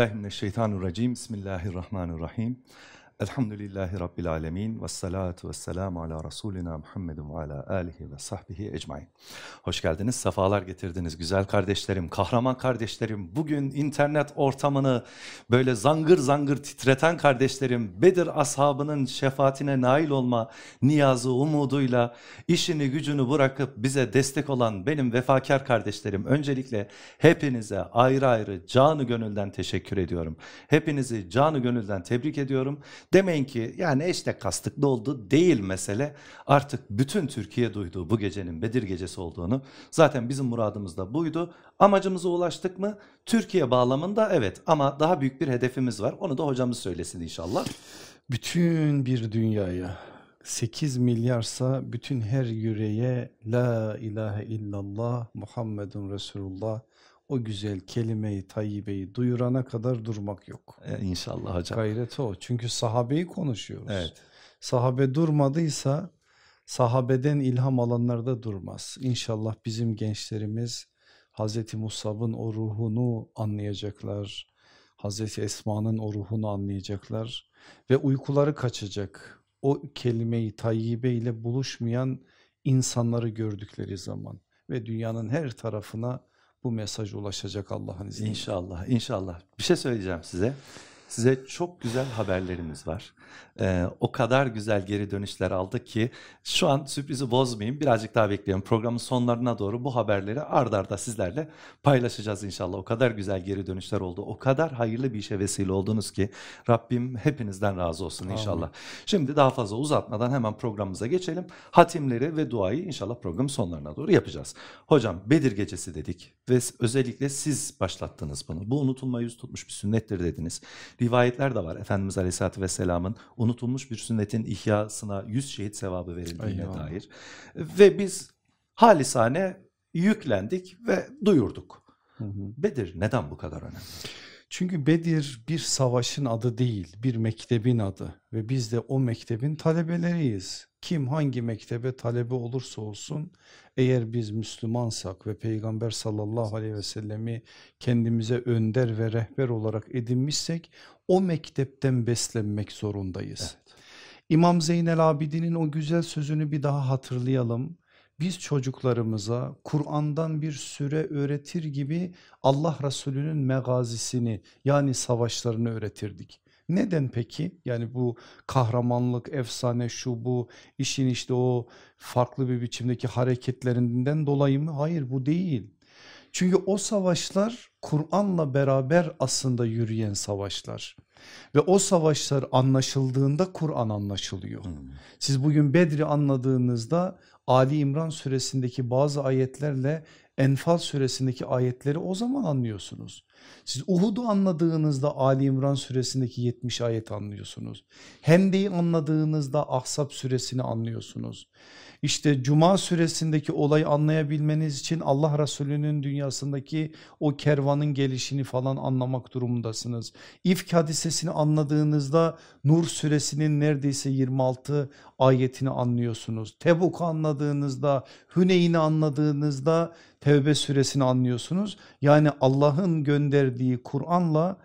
Euzubillahimineşşeytanirracim. Bismillahirrahmanirrahim. Elhamdülillahi Rabbil alemin. Ve salatu ve selamu ala Resulina Muhammedun ve ala alihi ve sahbihi ecmain. Hoş geldiniz, sefalar getirdiniz güzel kardeşlerim, kahraman kardeşlerim. Bugün internet ortamını böyle zangır zangır titreten kardeşlerim, Bedir ashabının şefaatine nail olma niyazı, umuduyla işini gücünü bırakıp bize destek olan benim vefakar kardeşlerim. Öncelikle hepinize ayrı ayrı canı gönülden teşekkür ediyorum. Hepinizi canı gönülden tebrik ediyorum. Demeyin ki yani işte kastıklı oldu değil mesele. Artık bütün Türkiye duyduğu bu gecenin Bedir gecesi olduğunu zaten bizim muradımız da buydu. Amacımıza ulaştık mı? Türkiye bağlamında evet ama daha büyük bir hedefimiz var. Onu da hocamız söylesin inşallah. Bütün bir dünyaya 8 milyarsa bütün her yüreğe la ilahe illallah Muhammedun Resulullah o güzel kelimeyi tayyibeyi duyurana kadar durmak yok. Ee, inşallah hocam. Gayret o çünkü sahabeyi konuşuyoruz. Evet. Sahabe durmadıysa sahabeden ilham alanlar da durmaz. İnşallah bizim gençlerimiz Hazreti Musab'ın o ruhunu anlayacaklar. Hazreti Esma'nın o ruhunu anlayacaklar ve uykuları kaçacak. O kelimeyi tayyibe ile buluşmayan insanları gördükleri zaman ve dünyanın her tarafına bu mesaj ulaşacak Allah'ın izniyle. İnşallah, inşallah. Bir şey söyleyeceğim size. Size çok güzel haberlerimiz var. Ee, o kadar güzel geri dönüşler aldık ki şu an sürprizi bozmayayım. Birazcık daha bekliyorum. Programın sonlarına doğru bu haberleri ard arda sizlerle paylaşacağız inşallah. O kadar güzel geri dönüşler oldu. O kadar hayırlı bir işe vesile oldunuz ki Rabbim hepinizden razı olsun inşallah. Amin. Şimdi daha fazla uzatmadan hemen programımıza geçelim. Hatimleri ve duayı inşallah programın sonlarına doğru yapacağız. Hocam Bedir gecesi dedik ve özellikle siz başlattınız bunu. Bu unutulmayı yüz tutmuş bir sünnettir dediniz. Rivayetler de var Efendimiz Aleyhisselatü Vesselam'ın unutulmuş bir sünnetin ihyasına yüz şehit sevabı verildiğine Eyvallah. dair. Ve biz halisane yüklendik ve duyurduk. Hı hı. Bedir neden bu kadar önemli? Çünkü Bedir bir savaşın adı değil bir mektebin adı ve biz de o mektebin talebeleriyiz. Kim hangi mektebe talebe olursa olsun eğer biz Müslümansak ve Peygamber sallallahu aleyhi ve sellemi kendimize önder ve rehber olarak edinmişsek o mektepten beslenmek zorundayız. Evet. İmam Zeynel Abidin'in o güzel sözünü bir daha hatırlayalım. Biz çocuklarımıza Kur'an'dan bir süre öğretir gibi Allah Resulü'nün megazisini yani savaşlarını öğretirdik. Neden peki? Yani bu kahramanlık, efsane şu bu işin işte o farklı bir biçimdeki hareketlerinden dolayı mı? Hayır bu değil. Çünkü o savaşlar Kur'an'la beraber aslında yürüyen savaşlar. Ve o savaşlar anlaşıldığında Kur'an anlaşılıyor. Hmm. Siz bugün Bedri anladığınızda Ali İmran suresindeki bazı ayetlerle Enfal suresindeki ayetleri o zaman anlıyorsunuz. Siz Uhud'u anladığınızda Ali İmran suresindeki 70 ayet anlıyorsunuz. Hende'yi anladığınızda Ahzab suresini anlıyorsunuz. İşte Cuma suresindeki olayı anlayabilmeniz için Allah Resulü'nün dünyasındaki o kervanın gelişini falan anlamak durumundasınız. İfk hadisesini anladığınızda Nur suresinin neredeyse 26 ayetini anlıyorsunuz. Tebuk'u anladığınızda, Hüneyn'i anladığınızda Tevbe suresini anlıyorsunuz. Yani Allah'ın gönderdiği Kur'an'la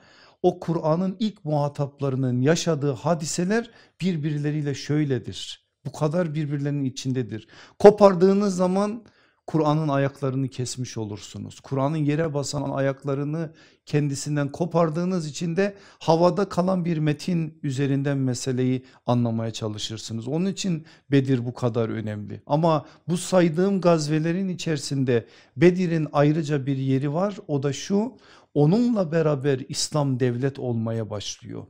o Kur'an'ın ilk muhataplarının yaşadığı hadiseler birbirleriyle şöyledir bu kadar birbirlerinin içindedir. Kopardığınız zaman Kur'an'ın ayaklarını kesmiş olursunuz. Kur'an'ın yere basan ayaklarını kendisinden kopardığınız için de havada kalan bir metin üzerinden meseleyi anlamaya çalışırsınız. Onun için Bedir bu kadar önemli. Ama bu saydığım gazvelerin içerisinde Bedir'in ayrıca bir yeri var. O da şu onunla beraber İslam devlet olmaya başlıyor.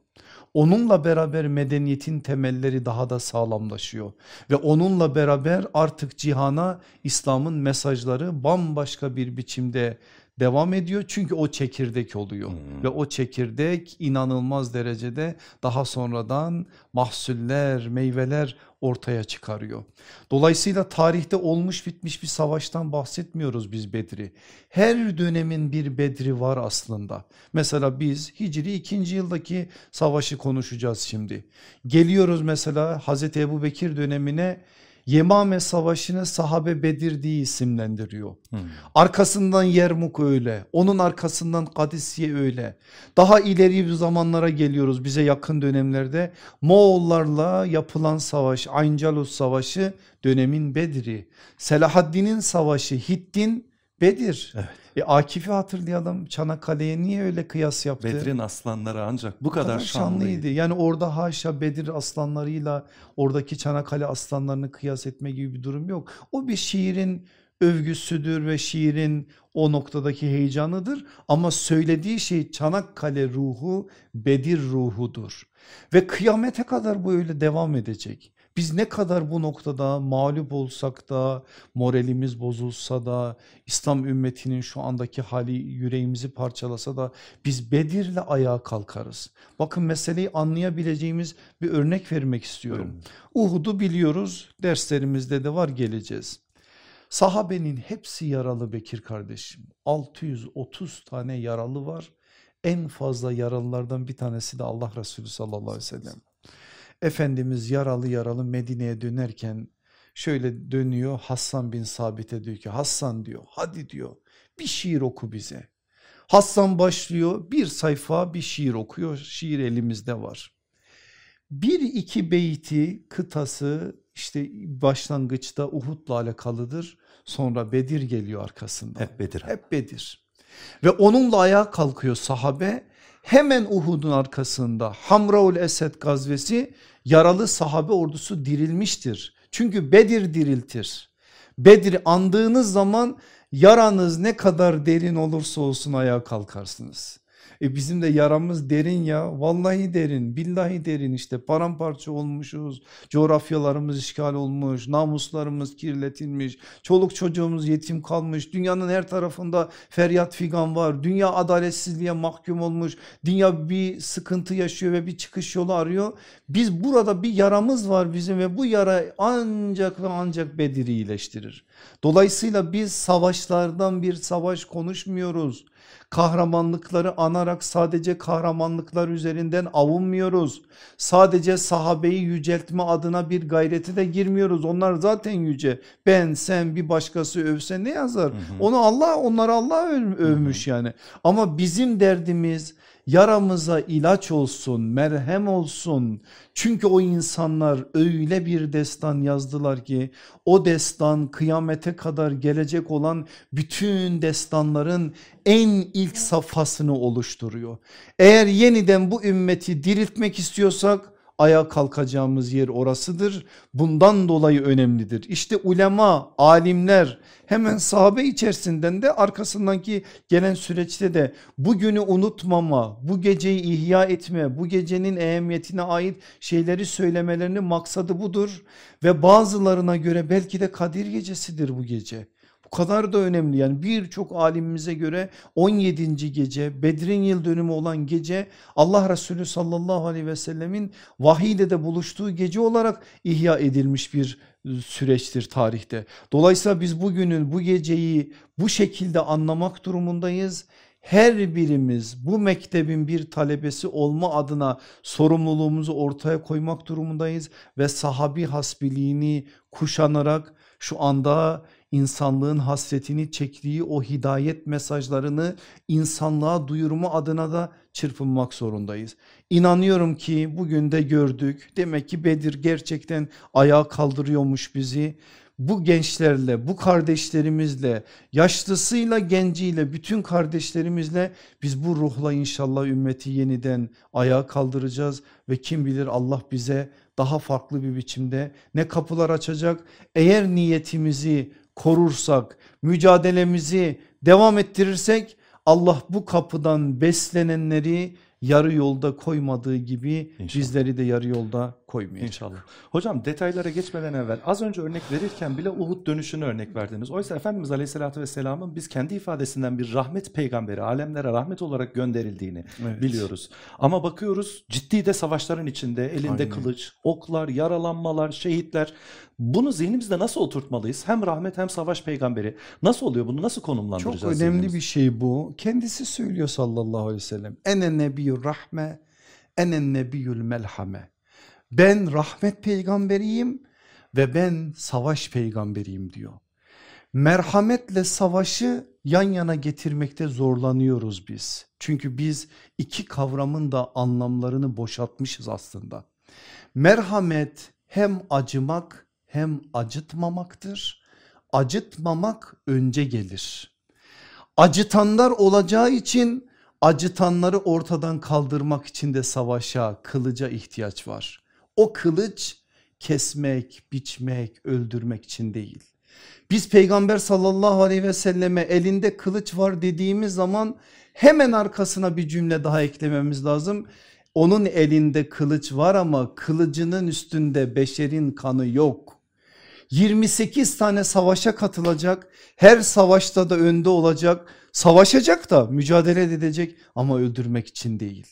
Onunla beraber medeniyetin temelleri daha da sağlamlaşıyor. Ve onunla beraber artık cihana İslam'ın mesajları bambaşka bir biçimde devam ediyor çünkü o çekirdek oluyor hmm. ve o çekirdek inanılmaz derecede daha sonradan mahsuller meyveler ortaya çıkarıyor. Dolayısıyla tarihte olmuş bitmiş bir savaştan bahsetmiyoruz biz Bedri. Her dönemin bir Bedri var aslında. Mesela biz Hicri 2. yıldaki savaşı konuşacağız şimdi. Geliyoruz mesela Hazreti Ebu Bekir dönemine Yemame savaşını sahabe Bedir diye isimlendiriyor. Hmm. Arkasından Yermuk öyle onun arkasından Kadisiye öyle. Daha ileri bir zamanlara geliyoruz bize yakın dönemlerde Moğollarla yapılan savaş Ayncalos savaşı dönemin Bedir'i. Selahaddin'in savaşı Hittin Bedir. Evet. E, Akif'i hatırlayalım Çanakkale'ye niye öyle kıyas yaptı? Bedrin aslanları ancak bu kadar, şanlıydı. Yani orada haşa Bedir aslanlarıyla oradaki Çanakkale aslanlarını kıyas etme gibi bir durum yok. O bir şiirin övgüsüdür ve şiirin o noktadaki heyecanıdır ama söylediği şey Çanakkale ruhu Bedir ruhudur ve kıyamete kadar bu öyle devam edecek. Biz ne kadar bu noktada mağlup olsak da moralimiz bozulsa da İslam ümmetinin şu andaki hali yüreğimizi parçalasa da biz Bedir'le ayağa kalkarız. Bakın meseleyi anlayabileceğimiz bir örnek vermek istiyorum. Uhud'u biliyoruz derslerimizde de var geleceğiz. Sahabenin hepsi yaralı Bekir kardeşim 630 tane yaralı var en fazla yaralılardan bir tanesi de Allah Resulü sallallahu aleyhi ve sellem. Efendimiz yaralı yaralı Medine'ye dönerken şöyle dönüyor Hassan bin Sabit'e diyor ki Hassan diyor hadi diyor bir şiir oku bize. Hassan başlıyor bir sayfa bir şiir okuyor şiir elimizde var. Bir iki beyti kıtası işte başlangıçta Uhud'la alakalıdır sonra Bedir geliyor arkasından. Hep Bedir. Hep Bedir. Ve onunla ayağa kalkıyor sahabe. Hemen Uhud'un arkasında Hamraul Esed gazvesi yaralı sahabe ordusu dirilmiştir. Çünkü Bedir diriltir. Bedir andığınız zaman yaranız ne kadar derin olursa olsun ayağa kalkarsınız. E bizim de yaramız derin ya. Vallahi derin billahi derin işte. Paramparça olmuşuz. Coğrafyalarımız işgal olmuş. Namuslarımız kirletilmiş. Çoluk çocuğumuz yetim kalmış. Dünyanın her tarafında feryat figan var. Dünya adaletsizliğe mahkum olmuş. Dünya bir sıkıntı yaşıyor ve bir çıkış yolu arıyor. Biz burada bir yaramız var bizim ve bu yara ancak ve ancak Bedir'i iyileştirir. Dolayısıyla biz savaşlardan bir savaş konuşmuyoruz kahramanlıkları anarak sadece kahramanlıklar üzerinden avunmuyoruz. Sadece sahabeyi yüceltme adına bir gayreti de girmiyoruz. Onlar zaten yüce. Ben sen bir başkası övse ne yazar? Hı hı. Onu Allah onları Allah övmüş hı hı. yani. Ama bizim derdimiz yaramıza ilaç olsun, merhem olsun. Çünkü o insanlar öyle bir destan yazdılar ki o destan kıyamete kadar gelecek olan bütün destanların en ilk safhasını oluşturuyor. Eğer yeniden bu ümmeti diriltmek istiyorsak ayağa kalkacağımız yer orasıdır. Bundan dolayı önemlidir. İşte ulema, alimler hemen sahabe içerisinden de arkasındaki gelen süreçte de bugünü unutmama, bu geceyi ihya etme, bu gecenin ehemmiyetine ait şeyleri söylemelerinin maksadı budur. Ve bazılarına göre belki de Kadir gecesidir bu gece. Bu kadar da önemli yani birçok alimimize göre 17. gece Bedir'in yıl dönümü olan gece Allah Resulü sallallahu aleyhi ve sellemin vahiyle de buluştuğu gece olarak ihya edilmiş bir ıı, süreçtir tarihte. Dolayısıyla biz bugünün bu geceyi bu şekilde anlamak durumundayız her birimiz bu mektebin bir talebesi olma adına sorumluluğumuzu ortaya koymak durumundayız ve sahabi hasbiliğini kuşanarak şu anda insanlığın hasretini çektiği o hidayet mesajlarını insanlığa duyurma adına da çırpınmak zorundayız. İnanıyorum ki bugün de gördük. Demek ki Bedir gerçekten ayağa kaldırıyormuş bizi. Bu gençlerle, bu kardeşlerimizle, yaşlısıyla, genciyle, bütün kardeşlerimizle biz bu ruhla inşallah ümmeti yeniden ayağa kaldıracağız ve kim bilir Allah bize daha farklı bir biçimde ne kapılar açacak. Eğer niyetimizi korursak, mücadelemizi devam ettirirsek Allah bu kapıdan beslenenleri yarı yolda koymadığı gibi İnşallah. bizleri de yarı yolda koymayacak. İnşallah. Hocam detaylara geçmeden evvel az önce örnek verirken bile Uhud dönüşünü örnek verdiniz. Oysa Efendimiz Aleyhisselatü Vesselam'ın biz kendi ifadesinden bir rahmet peygamberi alemlere rahmet olarak gönderildiğini evet. biliyoruz. Ama bakıyoruz ciddi de savaşların içinde elinde Aynen. kılıç, oklar, yaralanmalar, şehitler. Bunu zihnimizde nasıl oturtmalıyız? Hem rahmet hem savaş peygamberi. Nasıl oluyor bunu nasıl konumlandıracağız? Çok önemli bir şey bu. Kendisi söylüyor sallallahu aleyhi ve sellem. Ene nebiyyü rahme, ene nebiyyül melhame. Ben rahmet peygamberiyim ve ben savaş peygamberiyim diyor. Merhametle savaşı yan yana getirmekte zorlanıyoruz biz. Çünkü biz iki kavramın da anlamlarını boşaltmışız aslında. Merhamet hem acımak hem acıtmamaktır. Acıtmamak önce gelir. Acıtanlar olacağı için acıtanları ortadan kaldırmak için de savaşa, kılıca ihtiyaç var. O kılıç kesmek, biçmek, öldürmek için değil. Biz peygamber sallallahu aleyhi ve selleme elinde kılıç var dediğimiz zaman hemen arkasına bir cümle daha eklememiz lazım. Onun elinde kılıç var ama kılıcının üstünde beşerin kanı yok. 28 tane savaşa katılacak her savaşta da önde olacak savaşacak da mücadele edecek ama öldürmek için değil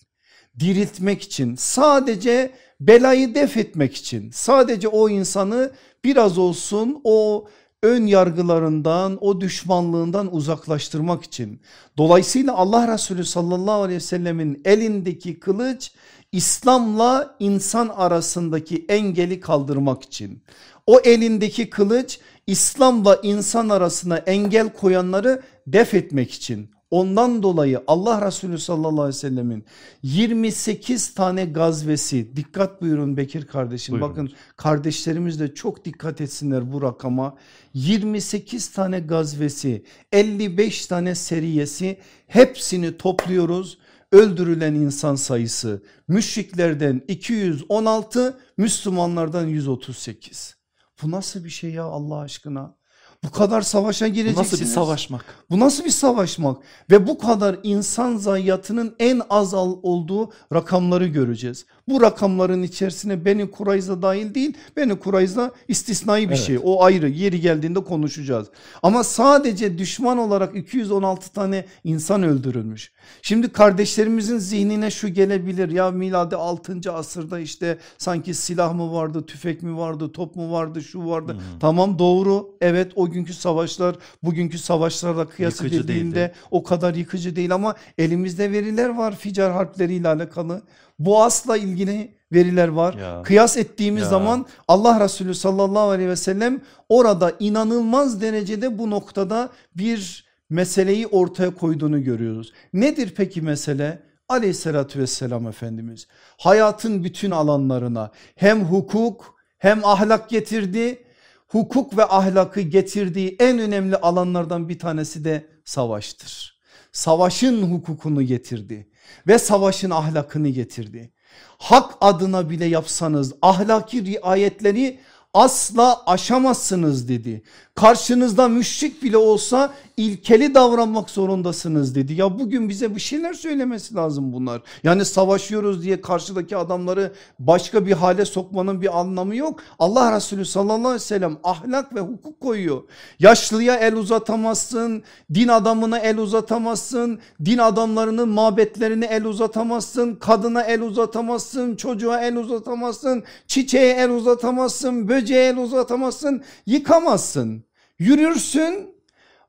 diriltmek için sadece belayı def etmek için sadece o insanı biraz olsun o ön yargılarından o düşmanlığından uzaklaştırmak için. Dolayısıyla Allah Resulü sallallahu aleyhi ve sellemin elindeki kılıç İslam'la insan arasındaki engeli kaldırmak için. O elindeki kılıç İslam'la insan arasına engel koyanları def etmek için. Ondan dolayı Allah Resulü sallallahu aleyhi ve sellemin 28 tane gazvesi dikkat buyurun Bekir kardeşim Buyurun. bakın kardeşlerimiz de çok dikkat etsinler bu rakama. 28 tane gazvesi 55 tane seriyesi hepsini topluyoruz. Öldürülen insan sayısı müşriklerden 216 Müslümanlardan 138 bu nasıl bir şey ya Allah aşkına bu kadar savaşa gireceksiniz. Bu nasıl bir savaşmak? Bu nasıl bir savaşmak? Ve bu kadar insan zayiatının en az olduğu rakamları göreceğiz. Bu rakamların içerisine Beni Kurayza dahil değil. Beni Kurayza istisnai bir evet. şey. O ayrı yeri geldiğinde konuşacağız. Ama sadece düşman olarak 216 tane insan öldürülmüş. Şimdi kardeşlerimizin zihnine şu gelebilir. Ya miladi 6. asırda işte sanki silah mı vardı, tüfek mi vardı, top mu vardı, şu vardı. Hmm. Tamam doğru. Evet o günkü savaşlar bugünkü savaşlarla kıyas yıkıcı edildiğinde değildi. o kadar yıkıcı değil ama elimizde veriler var ficar harpleriyle alakalı. Boğaz'la ilgili veriler var. Ya. Kıyas ettiğimiz ya. zaman Allah Resulü sallallahu aleyhi ve sellem orada inanılmaz derecede bu noktada bir meseleyi ortaya koyduğunu görüyoruz. Nedir peki mesele? Aleyhissalatü vesselam Efendimiz hayatın bütün alanlarına hem hukuk hem ahlak getirdi. Hukuk ve ahlakı getirdiği en önemli alanlardan bir tanesi de savaştır. Savaşın hukukunu getirdi ve savaşın ahlakını getirdi. Hak adına bile yapsanız ahlaki riayetleri asla aşamazsınız dedi. Karşınızda müşrik bile olsa ilkeli davranmak zorundasınız dedi. Ya bugün bize bir şeyler söylemesi lazım bunlar. Yani savaşıyoruz diye karşıdaki adamları başka bir hale sokmanın bir anlamı yok. Allah Resulü sallallahu aleyhi ve sellem ahlak ve hukuk koyuyor. Yaşlıya el uzatamazsın, din adamına el uzatamazsın, din adamlarının mabetlerine el uzatamazsın, kadına el uzatamazsın, çocuğa el uzatamazsın, çiçeğe el uzatamazsın, böceğe el uzatamazsın, yıkamazsın. Yürürsün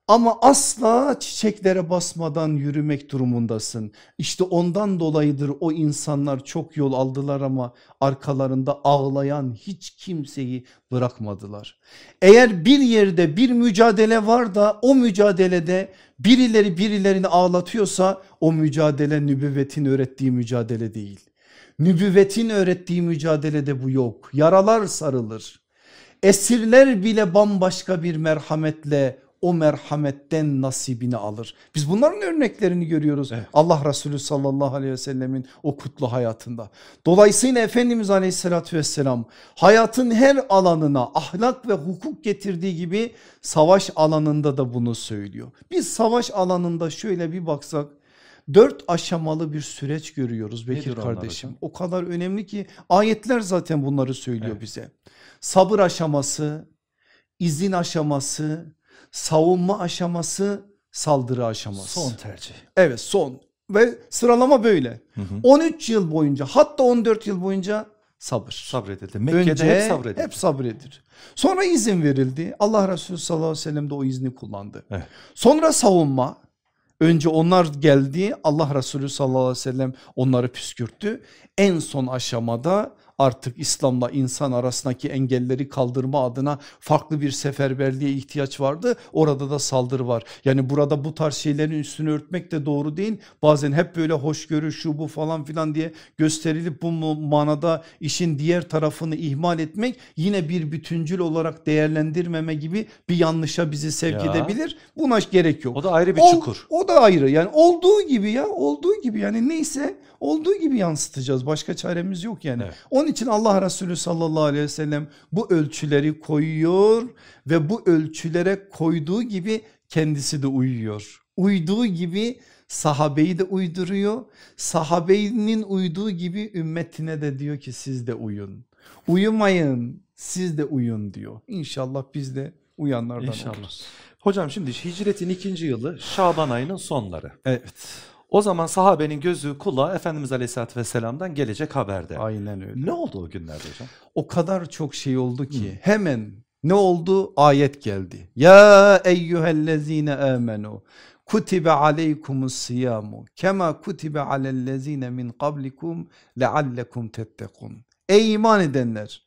ama asla çiçeklere basmadan yürümek durumundasın. İşte ondan dolayıdır o insanlar çok yol aldılar ama arkalarında ağlayan hiç kimseyi bırakmadılar. Eğer bir yerde bir mücadele var da o mücadelede birileri birilerini ağlatıyorsa o mücadele nübüvvetin öğrettiği mücadele değil. Nübüvvetin öğrettiği mücadelede bu yok. Yaralar sarılır. Esirler bile bambaşka bir merhametle o merhametten nasibini alır. Biz bunların örneklerini görüyoruz evet. Allah Resulü sallallahu aleyhi ve sellemin o kutlu hayatında. Dolayısıyla Efendimiz aleyhissalatü vesselam hayatın her alanına ahlak ve hukuk getirdiği gibi savaş alanında da bunu söylüyor. Biz savaş alanında şöyle bir baksak dört aşamalı bir süreç görüyoruz Bekir Nedir kardeşim. O kadar önemli ki ayetler zaten bunları söylüyor evet. bize. Sabır aşaması, izin aşaması, savunma aşaması, saldırı aşaması. Son tercih. Evet son ve sıralama böyle. Hı hı. 13 yıl boyunca hatta 14 yıl boyunca sabır. Sabredildi. Mekke'de Önce hep sabredildi. Hep sabredilir. Sonra izin verildi. Allah Resulü sallallahu aleyhi ve sellem de o izni kullandı. Evet. Sonra savunma. Önce onlar geldi Allah Resulü sallallahu aleyhi ve sellem onları püskürttü. En son aşamada artık İslam'la insan arasındaki engelleri kaldırma adına farklı bir seferberliğe ihtiyaç vardı. Orada da saldırı var. Yani burada bu tarz şeylerin üstünü örtmek de doğru değil. Bazen hep böyle hoşgörü şu bu falan filan diye gösterilip bu manada işin diğer tarafını ihmal etmek yine bir bütüncül olarak değerlendirmeme gibi bir yanlışa bizi sevk Ya. edebilir. Buna gerek yok. O da ayrı bir Ol- çukur. O da ayrı yani olduğu gibi ya olduğu gibi yani neyse olduğu gibi yansıtacağız başka çaremiz yok yani. Evet. Onun için Allah Resulü sallallahu aleyhi ve sellem bu ölçüleri koyuyor ve bu ölçülere koyduğu gibi kendisi de uyuyor. Uyduğu gibi sahabeyi de uyduruyor. Sahabenin uyduğu gibi ümmetine de diyor ki siz de uyun. Uyumayın siz de uyun diyor. İnşallah biz de uyanlardan İnşallah. oluruz. Hocam şimdi hicretin ikinci yılı Şaban ayının sonları. Evet O zaman sahabenin gözü kulağı Efendimiz Aleyhisselatü Vesselam'dan gelecek haberde. aynen öyle. Ne oldu o günlerde hocam? O kadar çok şey oldu ki hemen ne oldu? Ayet geldi. Ya eyyühellezine amenu kutibe aleykumus siyamu kema kutibe alellezine min qablikum leallekum tettekun. Ey iman edenler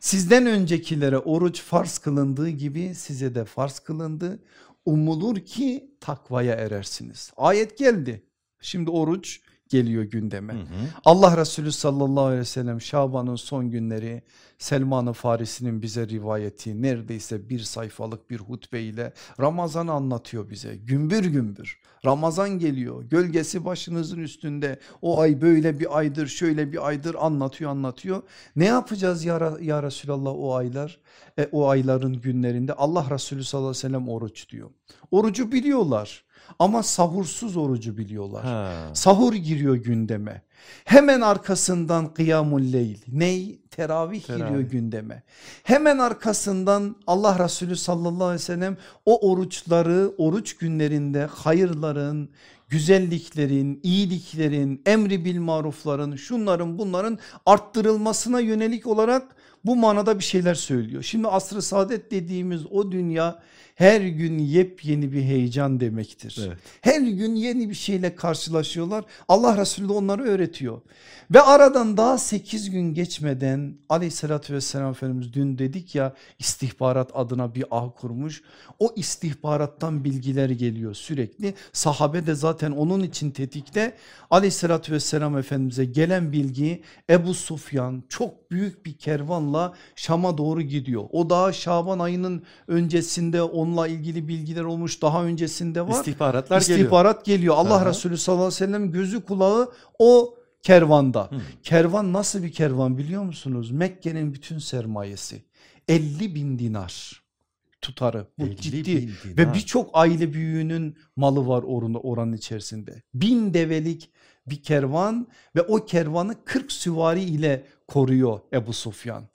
sizden öncekilere oruç farz kılındığı gibi size de farz kılındı. Umulur ki takvaya erersiniz. Ayet geldi. Şimdi oruç geliyor gündeme. Hı hı. Allah Resulü sallallahu aleyhi ve sellem Şaban'ın son günleri Selman-ı Farisi'nin bize rivayeti neredeyse bir sayfalık bir hutbe ile Ramazan'ı anlatıyor bize gümbür gümbür. Ramazan geliyor gölgesi başınızın üstünde o ay böyle bir aydır şöyle bir aydır anlatıyor anlatıyor. Ne yapacağız ya, ya Resulallah o aylar e, o ayların günlerinde Allah Resulü sallallahu aleyhi ve sellem oruç diyor. Orucu biliyorlar ama sahursuz orucu biliyorlar. Ha. Sahur giriyor gündeme. Hemen arkasından kıyamul leyl. Ney? Teravih, Teravih. giriyor gündeme. Hemen arkasından Allah Resulü sallallahu aleyhi ve sellem o oruçları oruç günlerinde hayırların, güzelliklerin, iyiliklerin, emri bil marufların, şunların bunların arttırılmasına yönelik olarak bu manada bir şeyler söylüyor. Şimdi asr-ı saadet dediğimiz o dünya her gün yepyeni bir heyecan demektir. Evet. Her gün yeni bir şeyle karşılaşıyorlar. Allah Resulü de onları öğretiyor. Ve aradan daha 8 gün geçmeden aleyhissalatü vesselam Efendimiz dün dedik ya istihbarat adına bir ağ kurmuş. O istihbarattan bilgiler geliyor sürekli. Sahabe de zaten onun için tetikte. Aleyhissalatü vesselam Efendimiz'e gelen bilgi Ebu Sufyan çok büyük bir kervanla Şam'a doğru gidiyor. O daha Şaban ayının öncesinde onunla ilgili bilgiler olmuş daha öncesinde var. İstihbaratlar geliyor. İstihbarat geliyor. Allah Aha. Resulü sallallahu aleyhi ve sellem gözü kulağı o kervanda. Hı. Kervan nasıl bir kervan biliyor musunuz? Mekke'nin bütün sermayesi 50 bin dinar tutarı. Bu 50 ciddi bin ve birçok aile büyüğünün malı var oranın, oranın içerisinde. Bin develik bir kervan ve o kervanı 40 süvari ile koruyor Ebu Sufyan.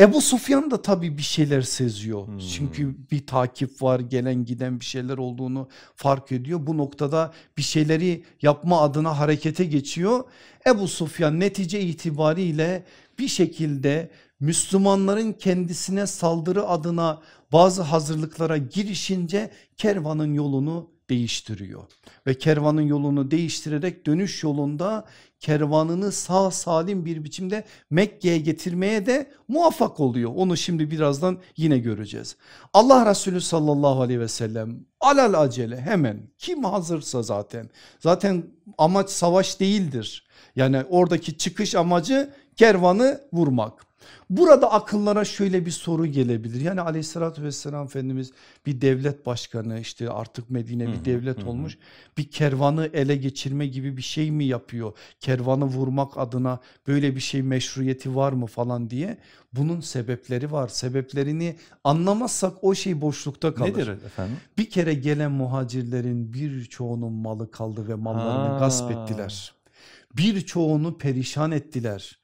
Ebu Sufyan da tabii bir şeyler seziyor. Hmm. Çünkü bir takip var gelen giden bir şeyler olduğunu fark ediyor. Bu noktada bir şeyleri yapma adına harekete geçiyor. Ebu Sufyan netice itibariyle bir şekilde Müslümanların kendisine saldırı adına bazı hazırlıklara girişince kervanın yolunu değiştiriyor. Ve kervanın yolunu değiştirerek dönüş yolunda kervanını sağ salim bir biçimde Mekke'ye getirmeye de muvaffak oluyor. Onu şimdi birazdan yine göreceğiz. Allah Resulü sallallahu aleyhi ve sellem alal acele hemen kim hazırsa zaten zaten amaç savaş değildir. Yani oradaki çıkış amacı kervanı vurmak. Burada akıllara şöyle bir soru gelebilir. Yani aleyhissalatü vesselam Efendimiz bir devlet başkanı işte artık Medine bir devlet olmuş. Bir kervanı ele geçirme gibi bir şey mi yapıyor? Kervanı vurmak adına böyle bir şey meşruiyeti var mı falan diye. Bunun sebepleri var. Sebeplerini anlamazsak o şey boşlukta kalır. Nedir efendim? Bir kere gelen muhacirlerin birçoğunun malı kaldı ve mallarını Ha. gasp ettiler. Birçoğunu perişan ettiler.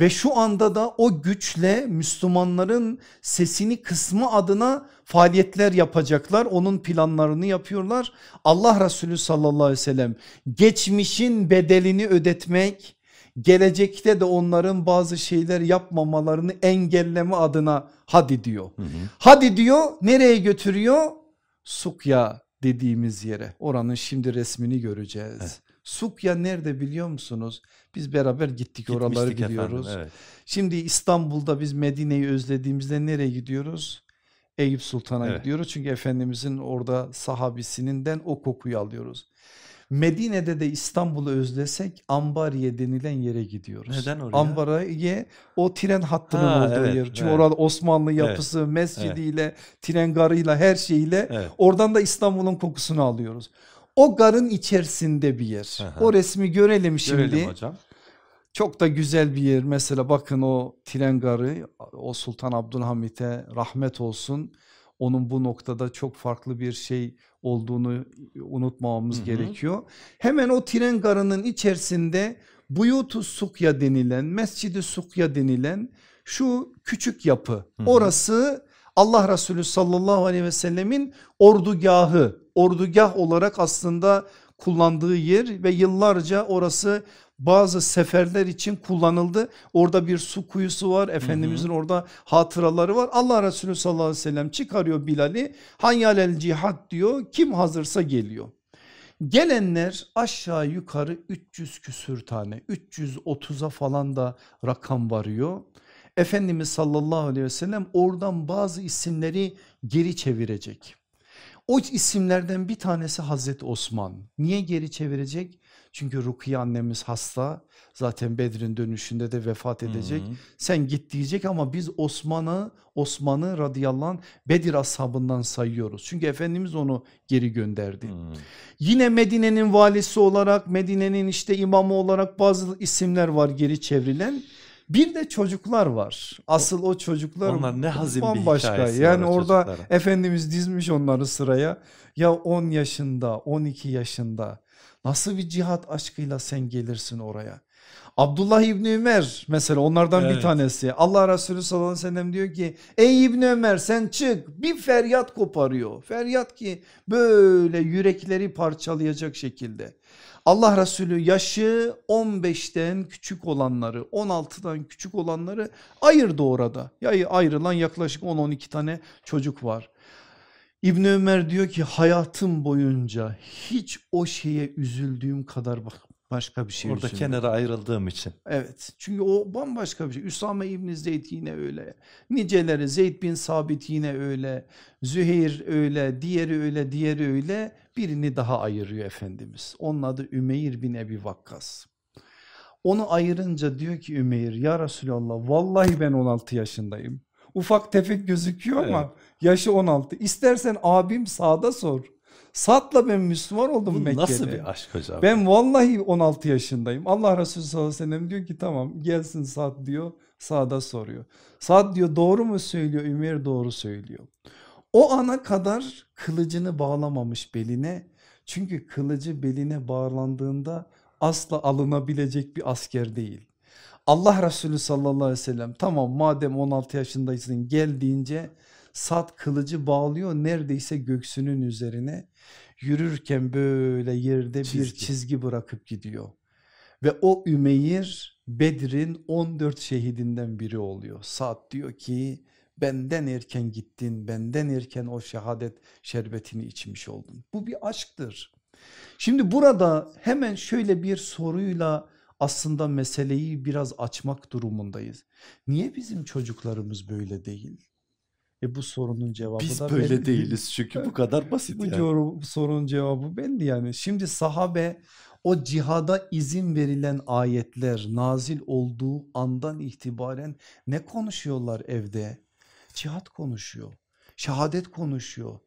Ve şu anda da o güçle Müslümanların sesini kısmı adına faaliyetler yapacaklar. Onun planlarını yapıyorlar. Allah Resulü sallallahu aleyhi ve sellem geçmişin bedelini ödetmek, gelecekte de onların bazı şeyler yapmamalarını engelleme adına hadi diyor. Hı hı. Hadi diyor nereye götürüyor? Sukya dediğimiz yere. Oranın şimdi resmini göreceğiz. Evet. Sukya nerede biliyor musunuz? Biz beraber gittik oraları Gitmiştik biliyoruz. efendim, evet. Şimdi İstanbul'da biz Medine'yi özlediğimizde nereye gidiyoruz? Eyüp Sultan'a Evet. gidiyoruz. Çünkü Efendimizin orada sahabisinden o kokuyu alıyoruz. Medine'de de İstanbul'u özlesek Ambariye denilen yere gidiyoruz. Neden oraya? Ambariye o tren hattının Ha, olduğu evet, yer. Çünkü evet. orada Osmanlı yapısı, mescidiyle, tren garıyla her şeyiyle Evet. oradan da İstanbul'un kokusunu alıyoruz. O garın içerisinde bir yer. Aha. O resmi görelim şimdi. Görelim hocam. Çok da güzel bir yer. Mesela bakın o tren garı o Sultan Abdülhamit'e rahmet olsun. Onun bu noktada çok farklı bir şey olduğunu unutmamamız Hı hı. gerekiyor. Hemen o tren garının içerisinde Buyutu Sukya denilen, Mescidi Sukya denilen şu küçük yapı. hı. Orası Allah Resulü sallallahu aleyhi ve sellemin ordugahı. Ordugah olarak aslında kullandığı yer ve yıllarca orası bazı seferler için kullanıldı. Orada bir su kuyusu var. Efendimizin orada hatıraları var. Allah Resulü sallallahu aleyhi ve sellem çıkarıyor Bilal'i. Hayyalel cihat diyor. Kim hazırsa geliyor. Gelenler aşağı yukarı 300 küsür tane 330'a falan da rakam varıyor. Efendimiz sallallahu aleyhi ve sellem oradan bazı isimleri geri çevirecek. O isimlerden bir tanesi Hazreti Osman. Niye geri çevirecek? Çünkü Rukiye annemiz hasta. Zaten Bedir'in dönüşünde de vefat edecek. Hı hı. Sen git diyecek ama biz Osman'ı Osman'ı radıyallahu anh Bedir ashabından sayıyoruz. Çünkü Efendimiz onu geri gönderdi. Hı. Yine Medine'nin valisi olarak Medine'nin işte imamı olarak bazı isimler var geri çevrilen. Bir de çocuklar var. Asıl o çocuklar Onlar ne hazin bir hikayesi Yani var o orada çocukların. Efendimiz dizmiş onları sıraya. Ya 10 yaşında 12 yaşında nasıl bir cihat aşkıyla sen gelirsin oraya. Abdullah İbni Ömer mesela onlardan bir Evet. tanesi. Allah Resulü sallallahu aleyhi ve sellem diyor ki ey İbni Ömer sen çık bir feryat koparıyor. Feryat ki böyle yürekleri parçalayacak şekilde. Allah Resulü yaşı 15'ten küçük olanları 16'dan küçük olanları ayırdı orada. Ya ayrılan yaklaşık 10-12 tane çocuk var. İbn Ömer diyor ki hayatım boyunca hiç o şeye üzüldüğüm kadar bak başka bir şey Orada kenara ayrıldığım için. Evet çünkü o bambaşka bir şey. Üsame İbni Zeyd yine öyle. Niceleri Zeyd bin Sabit yine öyle. Züheyr öyle, diğeri öyle, diğeri öyle. Birini daha ayırıyor Efendimiz. Onun adı Ümeyr bin Ebi Vakkas. Onu ayırınca diyor ki Ümeyr ya Resulallah vallahi ben 16 yaşındayım. Ufak tefek gözüküyor ama yaşı 16. İstersen abim sağda sor. Satla ben Müslüman oldum Bu Mekke'de. nasıl bir aşk hocam? Ben vallahi 16 yaşındayım. Allah Resulü sallallahu aleyhi ve sellem diyor ki tamam gelsin Sad diyor. Sa'da soruyor. Sad diyor doğru mu söylüyor? Ümer doğru söylüyor. O ana kadar kılıcını bağlamamış beline. Çünkü kılıcı beline bağlandığında asla alınabilecek bir asker değil. Allah Resulü sallallahu aleyhi ve sellem tamam madem 16 yaşındaysın gel deyince Sad kılıcı bağlıyor neredeyse göksünün üzerine yürürken böyle yerde bir Çizgi. çizgi bırakıp gidiyor. Ve o Ümeyr Bedir'in 14 şehidinden biri oluyor. Sad diyor ki benden erken gittin benden erken o şehadet şerbetini içmiş oldun. Bu bir aşktır. Şimdi burada hemen şöyle bir soruyla aslında meseleyi biraz açmak durumundayız. Niye bizim çocuklarımız böyle değil? E bu sorunun cevabı Biz da böyle belli. değiliz çünkü bu kadar basit Bu yani. sorunun cevabı belli yani. Şimdi sahabe o cihada izin verilen ayetler nazil olduğu andan itibaren ne konuşuyorlar evde? Cihat konuşuyor. Şehadet konuşuyor.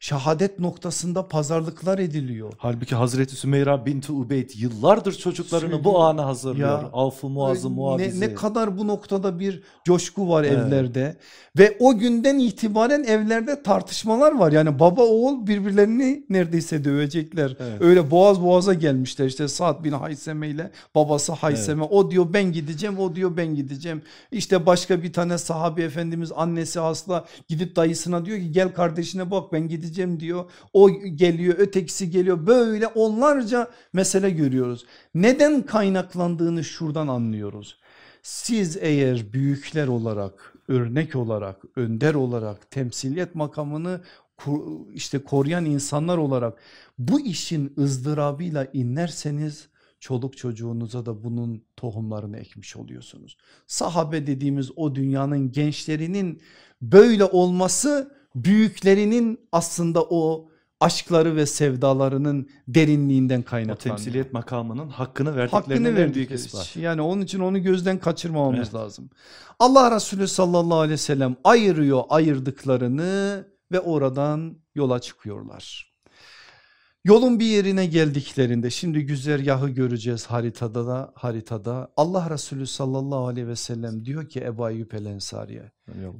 Şehadet noktasında pazarlıklar ediliyor. Halbuki Hazreti Sümeyra binti Ubeyd yıllardır çocuklarını Söylüyor. bu ana hazırlıyor. Ya, Avfu muazzı ne, muavizi. ne kadar bu noktada bir coşku var Evet. evlerde ve o günden itibaren evlerde tartışmalar var. Yani baba oğul birbirlerini neredeyse dövecekler. Evet. Öyle boğaz boğaza gelmişler işte Sa'd bin Hayseme ile babası Hayseme. O diyor ben gideceğim o diyor ben gideceğim. İşte başka bir tane sahabi efendimiz annesi hasta gidip dayısına diyor ki gel kardeşine bak ben gideceğim diyor. O geliyor ötekisi geliyor böyle onlarca mesele görüyoruz. Neden kaynaklandığını şuradan anlıyoruz. Siz eğer büyükler olarak, örnek olarak, önder olarak temsiliyet makamını işte koruyan insanlar olarak bu işin ızdırabıyla inlerseniz çoluk çocuğunuza da bunun tohumlarını ekmiş oluyorsunuz. Sahabe dediğimiz o dünyanın gençlerinin böyle olması büyüklerinin aslında o aşkları ve sevdalarının derinliğinden kaynaklanıyor. O temsiliyet makamının hakkını verdiklerinin hakkını en büyük ispat. Yani onun için onu gözden kaçırmamamız evet. lazım. Allah Resulü sallallahu aleyhi ve sellem ayırıyor ayırdıklarını ve oradan yola çıkıyorlar. Yolun bir yerine geldiklerinde şimdi güzergahı göreceğiz haritada da haritada. Allah Resulü sallallahu aleyhi ve sellem diyor ki Ebu Eyyub el Ensari'ye.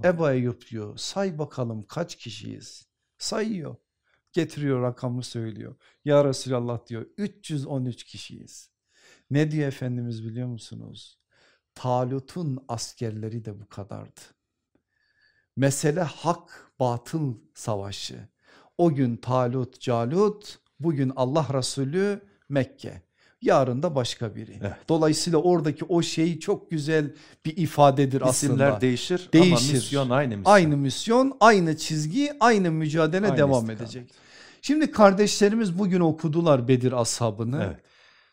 Ebu Eyyub diyor say bakalım kaç kişiyiz? Sayıyor getiriyor rakamı söylüyor. Ya Resulallah diyor 313 kişiyiz. Ne diyor Efendimiz biliyor musunuz? Talut'un askerleri de bu kadardı. Mesele hak batıl savaşı. O gün Talut Calut bugün Allah Resulü Mekke yarın da başka biri. Evet. Dolayısıyla oradaki o şey çok güzel bir ifadedir İsimler aslında. İsimler değişir, değişir ama misyon aynı misyon. Aynı misyon, aynı çizgi, aynı mücadele aynı devam istikamet. edecek. Şimdi kardeşlerimiz bugün okudular Bedir ashabını. Evet.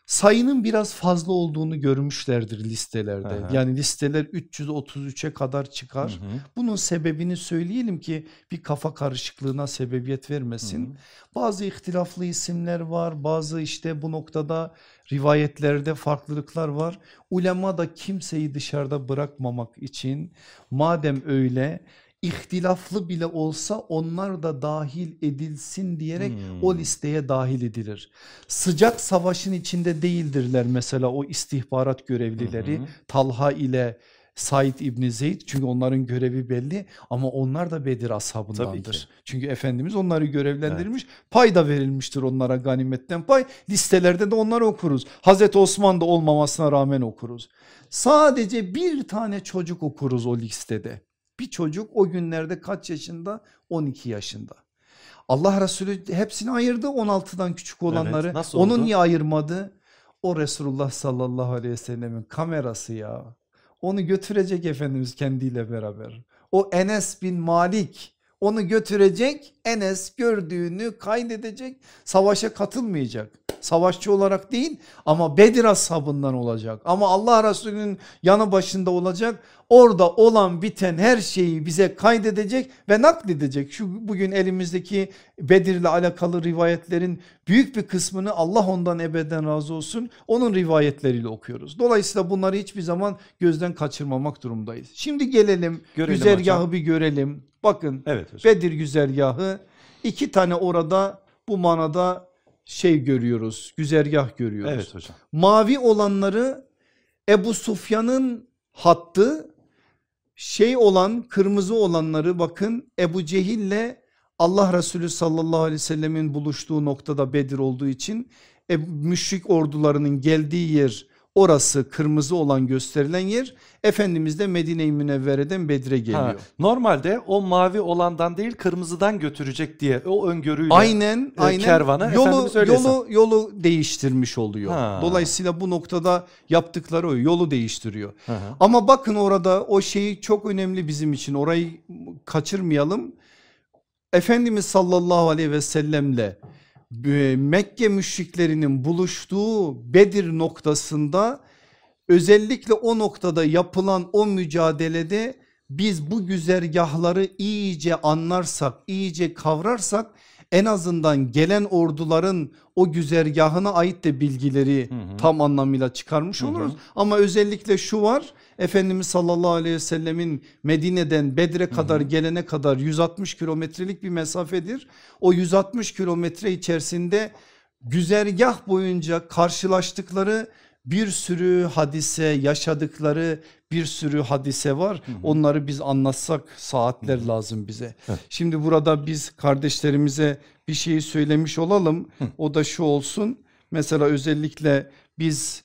Sayının biraz fazla olduğunu görmüşlerdir listelerde. Aha. Yani listeler 333'e kadar çıkar. Hı hı. Bunun sebebini söyleyelim ki bir kafa karışıklığına sebebiyet vermesin. Hı hı. Bazı ihtilaflı isimler var. Bazı işte bu noktada rivayetlerde farklılıklar var. Ulema da kimseyi dışarıda bırakmamak için madem öyle ihtilaflı bile olsa onlar da dahil edilsin diyerek hmm. o listeye dahil edilir. Sıcak savaşın içinde değildirler mesela o istihbarat görevlileri hmm. Talha ile Said İbni Zeyd çünkü onların görevi belli ama onlar da Bedir ashabındandır. Çünkü Efendimiz onları görevlendirmiş evet. pay da verilmiştir onlara ganimetten pay listelerde de onları okuruz. Hazreti Osman da olmamasına rağmen okuruz. Sadece bir tane çocuk okuruz o listede bir çocuk o günlerde kaç yaşında? 12 yaşında. Allah Resulü hepsini ayırdı 16'dan küçük olanları. Evet, nasıl Onu niye ayırmadı? O Resulullah sallallahu aleyhi ve sellemin kamerası ya. Onu götürecek Efendimiz kendiyle beraber. O Enes bin Malik onu götürecek Enes gördüğünü kaydedecek savaşa katılmayacak. Savaşçı olarak değil ama Bedir ashabından olacak ama Allah Resulü'nün yanı başında olacak. Orada olan biten her şeyi bize kaydedecek ve nakledecek. Şu bugün elimizdeki Bedir'le alakalı rivayetlerin büyük bir kısmını Allah ondan ebeden razı olsun onun rivayetleriyle okuyoruz. Dolayısıyla bunları hiçbir zaman gözden kaçırmamak durumdayız. Şimdi gelelim görelim güzergahı hocam. bir görelim. Bakın evet Bedir güzergahı iki tane orada bu manada şey görüyoruz güzergah görüyoruz. Evet hocam. Mavi olanları Ebu Sufyan'ın hattı şey olan kırmızı olanları bakın Ebu Cehil'le Allah Resulü sallallahu aleyhi ve sellemin buluştuğu noktada Bedir olduğu için e, müşrik ordularının geldiği yer Orası kırmızı olan gösterilen yer Efendimiz de Medine-i Münevvere'den Bedir'e geliyor. Ha, normalde o mavi olandan değil kırmızıdan götürecek diye o öngörüyle aynen, e, aynen. kervanı yolu, yolu, yolu değiştirmiş oluyor. Ha. Dolayısıyla bu noktada yaptıkları o yolu değiştiriyor. Hı hı. Ama bakın orada o şeyi çok önemli bizim için orayı kaçırmayalım. Efendimiz sallallahu aleyhi ve sellemle Mekke müşriklerinin buluştuğu Bedir noktasında özellikle o noktada yapılan o mücadelede biz bu güzergahları iyice anlarsak, iyice kavrarsak en azından gelen orduların o güzergahına ait de bilgileri hı hı. tam anlamıyla çıkarmış oluruz. Hı hı. Ama özellikle şu var Efendimiz sallallahu aleyhi ve sellemin Medine'den Bedre kadar hı hı. gelene kadar 160 kilometrelik bir mesafedir. O 160 kilometre içerisinde güzergah boyunca karşılaştıkları bir sürü hadise yaşadıkları bir sürü hadise var. Hı hı. Onları biz anlatsak saatler hı hı. lazım bize. Evet. Şimdi burada biz kardeşlerimize bir şeyi söylemiş olalım. Hı. O da şu olsun. Mesela özellikle biz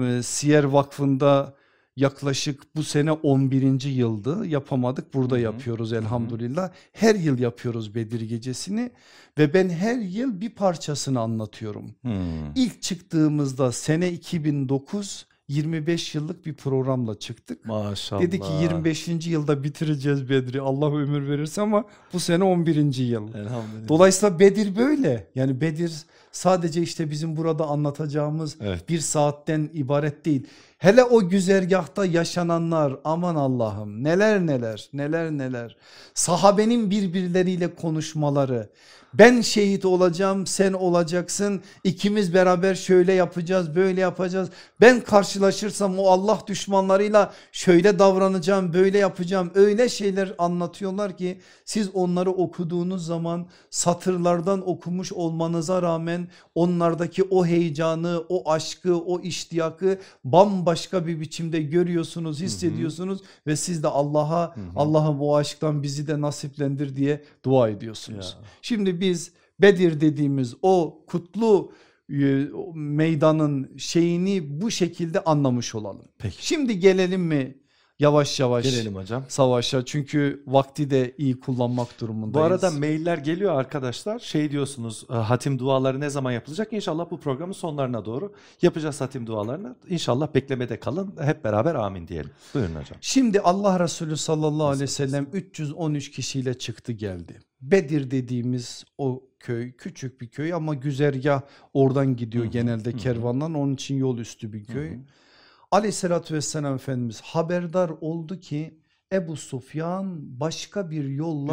e, Siyer Vakfı'nda yaklaşık bu sene 11. yıldı yapamadık burada Hı -hı. yapıyoruz elhamdülillah. Her yıl yapıyoruz Bedir gecesini ve ben her yıl bir parçasını anlatıyorum. Hı. İlk çıktığımızda sene 2009 25 yıllık bir programla çıktık. Maşallah. Dedi ki 25. yılda bitireceğiz Bedir'i Allah ömür verirse ama bu sene 11. yıl. Elhamdülillah. Dolayısıyla Bedir böyle yani Bedir sadece işte bizim burada anlatacağımız Evet. bir saatten ibaret değil. Hele o güzergahta yaşananlar aman Allah'ım neler neler neler neler. Sahabenin birbirleriyle konuşmaları. Ben şehit olacağım sen olacaksın. İkimiz beraber şöyle yapacağız böyle yapacağız. Ben karşılaşırsam o Allah düşmanlarıyla şöyle davranacağım böyle yapacağım. Öyle şeyler anlatıyorlar ki siz onları okuduğunuz zaman satırlardan okumuş olmanıza rağmen onlardaki o heyecanı o aşkı o iştiyakı bambaşka bir biçimde görüyorsunuz hissediyorsunuz ve siz de Allah'a Hı hı. Allah'ım o aşktan bizi de nasiplendir diye dua ediyorsunuz. Ya. Şimdi biz Bedir dediğimiz o kutlu e, meydanın şeyini bu şekilde anlamış olalım. Peki. Şimdi gelelim mi yavaş yavaş Gelelim hocam. savaşa çünkü vakti de iyi kullanmak durumundayız. Bu arada mailler geliyor arkadaşlar. Şey diyorsunuz e, hatim duaları ne zaman yapılacak? İnşallah bu programın sonlarına doğru yapacağız hatim dualarını. İnşallah beklemede kalın. Hep beraber amin diyelim. Buyurun hocam. Şimdi Allah Resulü sallallahu aleyhi ve sellem 313 kişiyle çıktı geldi. Bedir dediğimiz o köy küçük bir köy ama güzergah oradan gidiyor Hı hı, genelde hı. kervandan onun için yol üstü bir köy. Hı hı. Aleyhissalatü vesselam Efendimiz haberdar oldu ki Ebu Sufyan başka bir yolla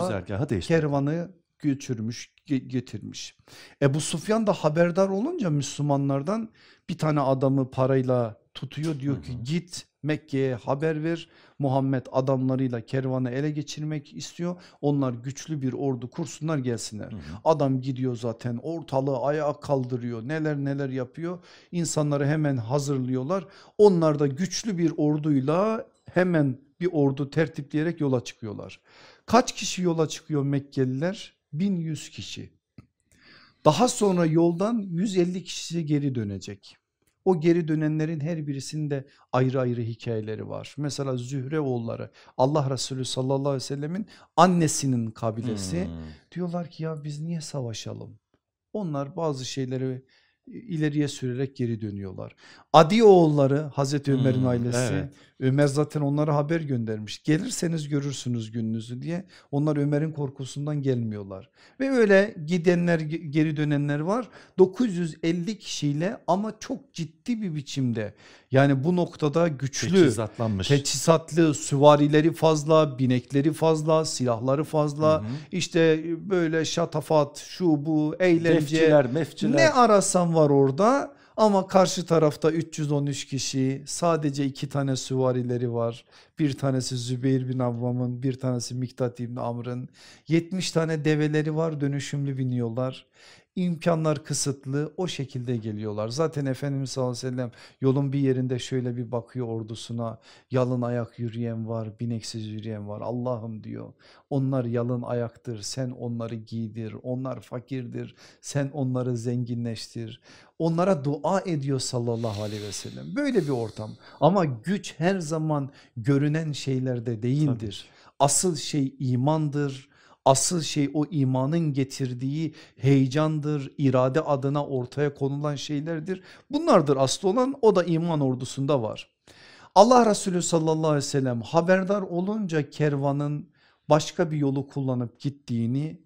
kervanı götürmüş ge- getirmiş. Ebu Sufyan da haberdar olunca Müslümanlardan bir tane adamı parayla tutuyor. Diyor ki git Mekke'ye haber ver Muhammed adamlarıyla kervanı ele geçirmek istiyor onlar güçlü bir ordu kursunlar gelsinler. Hı hı. Adam gidiyor zaten ortalığı ayağa kaldırıyor neler neler yapıyor insanları hemen hazırlıyorlar onlar da güçlü bir orduyla hemen bir ordu tertipleyerek yola çıkıyorlar. Kaç kişi yola çıkıyor Mekkeliler? 1100 kişi. Daha sonra yoldan 150 kişi geri dönecek. O geri dönenlerin her birisinde ayrı ayrı hikayeleri var. Mesela Zühre oğulları Allah Resulü sallallahu aleyhi ve sellemin annesinin kabilesi Hmm. diyorlar ki ya biz niye savaşalım? Onlar bazı şeyleri ileriye sürerek geri dönüyorlar. Adi oğulları Hazreti Ömer'in Hmm, ailesi evet. Ömer zaten onlara haber göndermiş. Gelirseniz görürsünüz gününüzü diye. Onlar Ömer'in korkusundan gelmiyorlar. Ve öyle gidenler ge- geri dönenler var. 950 kişiyle ama çok ciddi bir biçimde. Yani bu noktada güçlü. Teçhizatlanmış. Teçhizatlı süvarileri fazla, binekleri fazla, silahları fazla. Hı hı. İşte böyle şatafat, şu bu, eğlence. Defçiler, mefçiler. Ne arasam var orada ama karşı tarafta 313 kişi sadece iki tane süvarileri var. Bir tanesi Zübeyir bin Avvam'ın bir tanesi Miktat İbni Amr'ın 70 tane develeri var dönüşümlü biniyorlar. İmkanlar kısıtlı o şekilde geliyorlar. Zaten Efendimiz sallallahu aleyhi ve sellem yolun bir yerinde şöyle bir bakıyor ordusuna. Yalın ayak yürüyen var, bineksiz yürüyen var. Allah'ım diyor. Onlar yalın ayaktır. Sen onları giydir. Onlar fakirdir. Sen onları zenginleştir. Onlara dua ediyor sallallahu aleyhi ve sellem. Böyle bir ortam. Ama güç her zaman görünen şeylerde değildir. Asıl şey imandır. Asıl şey o imanın getirdiği heyecandır, irade adına ortaya konulan şeylerdir. Bunlardır aslı olan o da iman ordusunda var. Allah Resulü sallallahu aleyhi ve sellem haberdar olunca kervanın başka bir yolu kullanıp gittiğini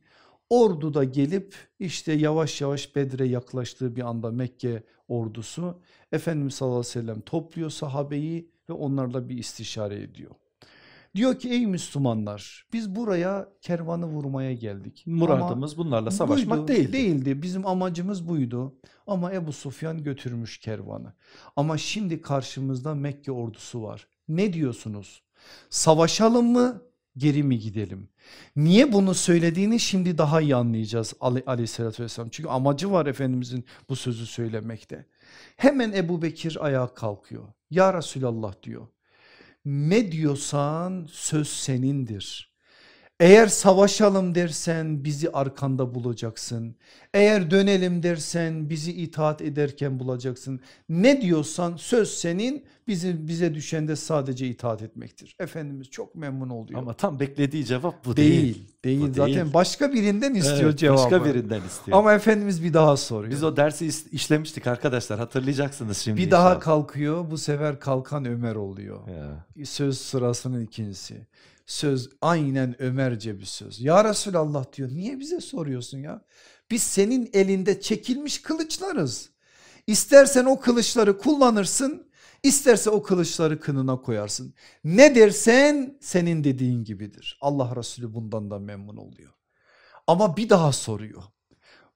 ordu da gelip işte yavaş yavaş Bedre yaklaştığı bir anda Mekke ordusu Efendimiz sallallahu aleyhi ve sellem topluyor sahabeyi ve onlarla bir istişare ediyor. Diyor ki ey Müslümanlar biz buraya kervanı vurmaya geldik. Ama- Muradımız bunlarla savaşmak Buydu, değildi. Değildi bizim amacımız buydu ama Ebu Sufyan götürmüş kervanı. Ama şimdi karşımızda Mekke ordusu var. Ne diyorsunuz? Savaşalım mı geri mi gidelim? Niye bunu söylediğini şimdi daha iyi anlayacağız Ali, aleyhissalatü vesselam. Çünkü amacı var Efendimizin bu sözü söylemekte. Hemen Ebu Bekir ayağa kalkıyor. Ya Resulallah diyor. Ne diyorsan söz senindir. Eğer savaşalım dersen bizi arkanda bulacaksın. Eğer dönelim dersen bizi itaat ederken bulacaksın. Ne diyorsan söz senin bizi, bize düşen de sadece itaat etmektir. Efendimiz çok memnun oluyor. Ama tam beklediği cevap bu değil. değil. Değil, Bu zaten değil. başka birinden istiyor Evet, cevabı. Başka birinden istiyor. Ama Efendimiz bir daha soruyor. Biz o dersi işlemiştik arkadaşlar hatırlayacaksınız şimdi. bir daha inşallah. kalkıyor bu sefer kalkan Ömer oluyor. Ya. Söz sırasının ikincisi. Söz aynen Ömerce bir söz. Ya Resulallah diyor niye bize soruyorsun ya? Biz senin elinde çekilmiş kılıçlarız. İstersen o kılıçları kullanırsın, isterse o kılıçları kınına koyarsın. Ne dersen senin dediğin gibidir. Allah Resulü bundan da memnun oluyor. Ama bir daha soruyor.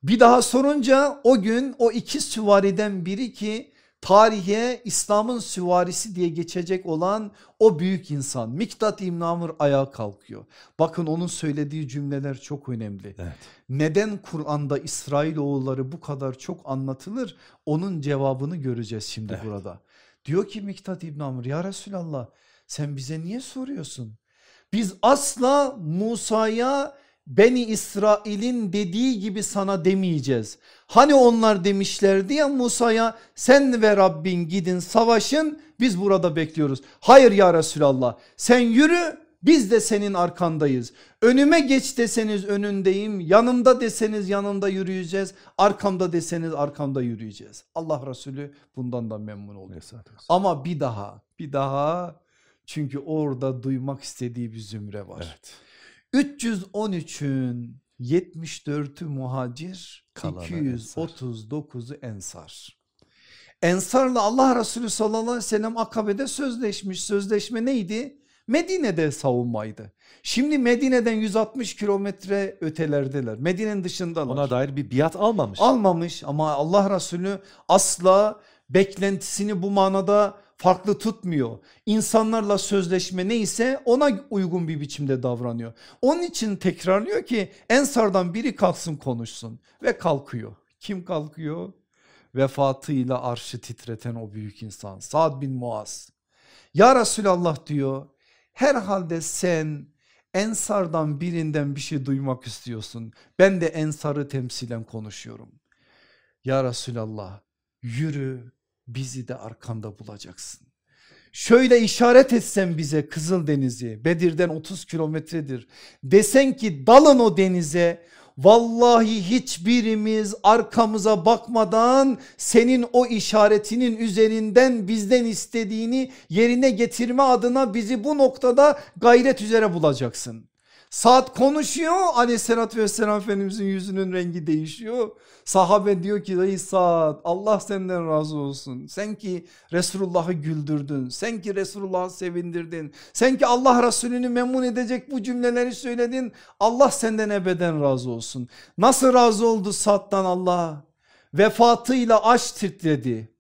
Bir daha sorunca o gün o iki süvariden biri ki tarihe İslam'ın süvarisi diye geçecek olan o büyük insan Miktat İbn Amr ayağa kalkıyor. Bakın onun söylediği cümleler çok önemli. Evet. Neden Kur'an'da İsrailoğulları bu kadar çok anlatılır? Onun cevabını göreceğiz şimdi Evet. burada. Diyor ki Miktat İbn Amr ya Resulallah sen bize niye soruyorsun? Biz asla Musa'ya Beni İsrail'in dediği gibi sana demeyeceğiz. Hani onlar demişlerdi ya Musa'ya sen ve Rabbin gidin savaşın biz burada bekliyoruz. Hayır ya Resulallah sen yürü biz de senin arkandayız. Önüme geç deseniz önündeyim yanımda deseniz yanımda yürüyeceğiz. Arkamda deseniz arkamda yürüyeceğiz. Allah Resulü bundan da memnun oluyor. Ama bir daha bir daha çünkü orada duymak istediği bir zümre var. Evet. 313'ün 74'ü muhacir, Kalanı 239'u ensar. Ensarla Allah Resulü sallallahu aleyhi ve sellem Akabe'de sözleşmiş. Sözleşme neydi? Medine'de savunmaydı. Şimdi Medine'den 160 kilometre ötelerdeler. Medine'nin dışındalar. Ona dair bir biat almamış. Almamış ama Allah Resulü asla beklentisini bu manada farklı tutmuyor. İnsanlarla sözleşme neyse ona uygun bir biçimde davranıyor. Onun için tekrarlıyor ki Ensardan biri kalksın konuşsun ve kalkıyor. Kim kalkıyor? Vefatıyla arşı titreten o büyük insan Sa'd bin Muaz. Ya Resulallah diyor herhalde sen Ensardan birinden bir şey duymak istiyorsun. Ben de Ensar'ı temsilen konuşuyorum. Ya Resulallah yürü bizi de arkanda bulacaksın. Şöyle işaret etsen bize Kızıldeniz'i Bedir'den 30 kilometredir. Desen ki dalın o denize Vallahi hiçbirimiz arkamıza bakmadan senin o işaretinin üzerinden bizden istediğini yerine getirme adına bizi bu noktada gayret üzere bulacaksın. Saat konuşuyor aleyhissalatü vesselam efendimizin yüzünün rengi değişiyor. Sahabe diyor ki ey Saad Allah senden razı olsun. Sen ki Resulullah'ı güldürdün. Sen ki Resulullah'ı sevindirdin. Sen ki Allah Resulünü memnun edecek bu cümleleri söyledin. Allah senden ebeden razı olsun. Nasıl razı oldu Saad'dan Allah? Vefatıyla aş titredi.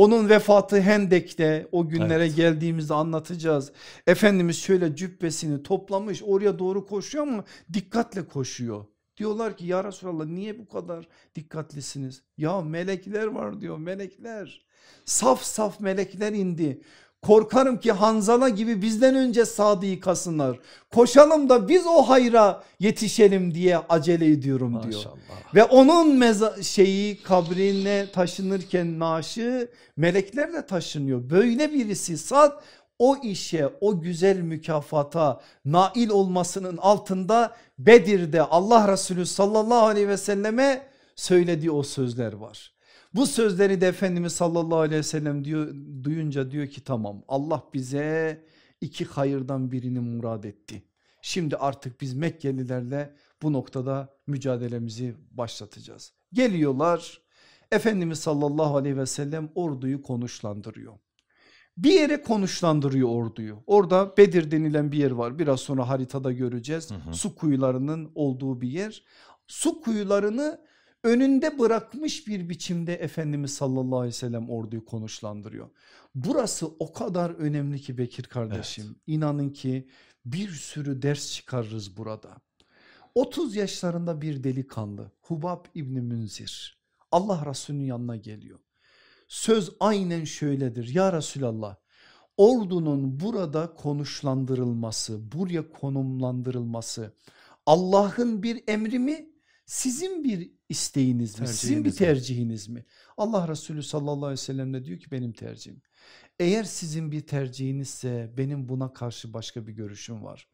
Onun vefatı Hendek'te o günlere Evet. geldiğimizde anlatacağız. Efendimiz şöyle cübbesini toplamış oraya doğru koşuyor ama dikkatle koşuyor. Diyorlar ki ya Resulallah niye bu kadar dikkatlisiniz? Ya melekler var diyor melekler. Saf saf melekler indi. Korkarım ki Hanzala gibi bizden önce Sad'ı yıkasınlar. Koşalım da biz o hayra yetişelim diye acele ediyorum diyor. Maşallah. Ve onun şeyi kabrine taşınırken naaşı meleklerle taşınıyor. Böyle birisi Sad o işe o güzel mükafata nail olmasının altında Bedir'de Allah Resulü sallallahu aleyhi ve selleme söylediği o sözler var. Bu sözleri de Efendimiz sallallahu aleyhi ve sellem diyor, duyunca diyor ki tamam Allah bize iki hayırdan birini murad etti. Şimdi artık biz Mekkelilerle bu noktada mücadelemizi başlatacağız. Geliyorlar Efendimiz sallallahu aleyhi ve sellem orduyu konuşlandırıyor. Bir yere konuşlandırıyor orduyu. Orada Bedir denilen bir yer var. Biraz sonra haritada göreceğiz. Hı hı. Su kuyularının olduğu bir yer. Su kuyularını önünde bırakmış bir biçimde Efendimiz sallallahu aleyhi ve sellem orduyu konuşlandırıyor. Burası o kadar önemli ki Bekir kardeşim. İnanın ki bir sürü ders çıkarırız burada. 30 yaşlarında bir delikanlı Hubab İbni Münzir Allah Resulü'nün yanına geliyor. Söz aynen şöyledir ya Resulallah ordunun burada konuşlandırılması, buraya konumlandırılması Allah'ın bir emri mi? Sizin bir isteğiniz mi? Sizin bir tercihiniz mi? Allah Resulü sallallahu aleyhi ve sellem de diyor ki benim tercihim. Eğer sizin bir tercihinizse benim buna karşı başka bir görüşüm var.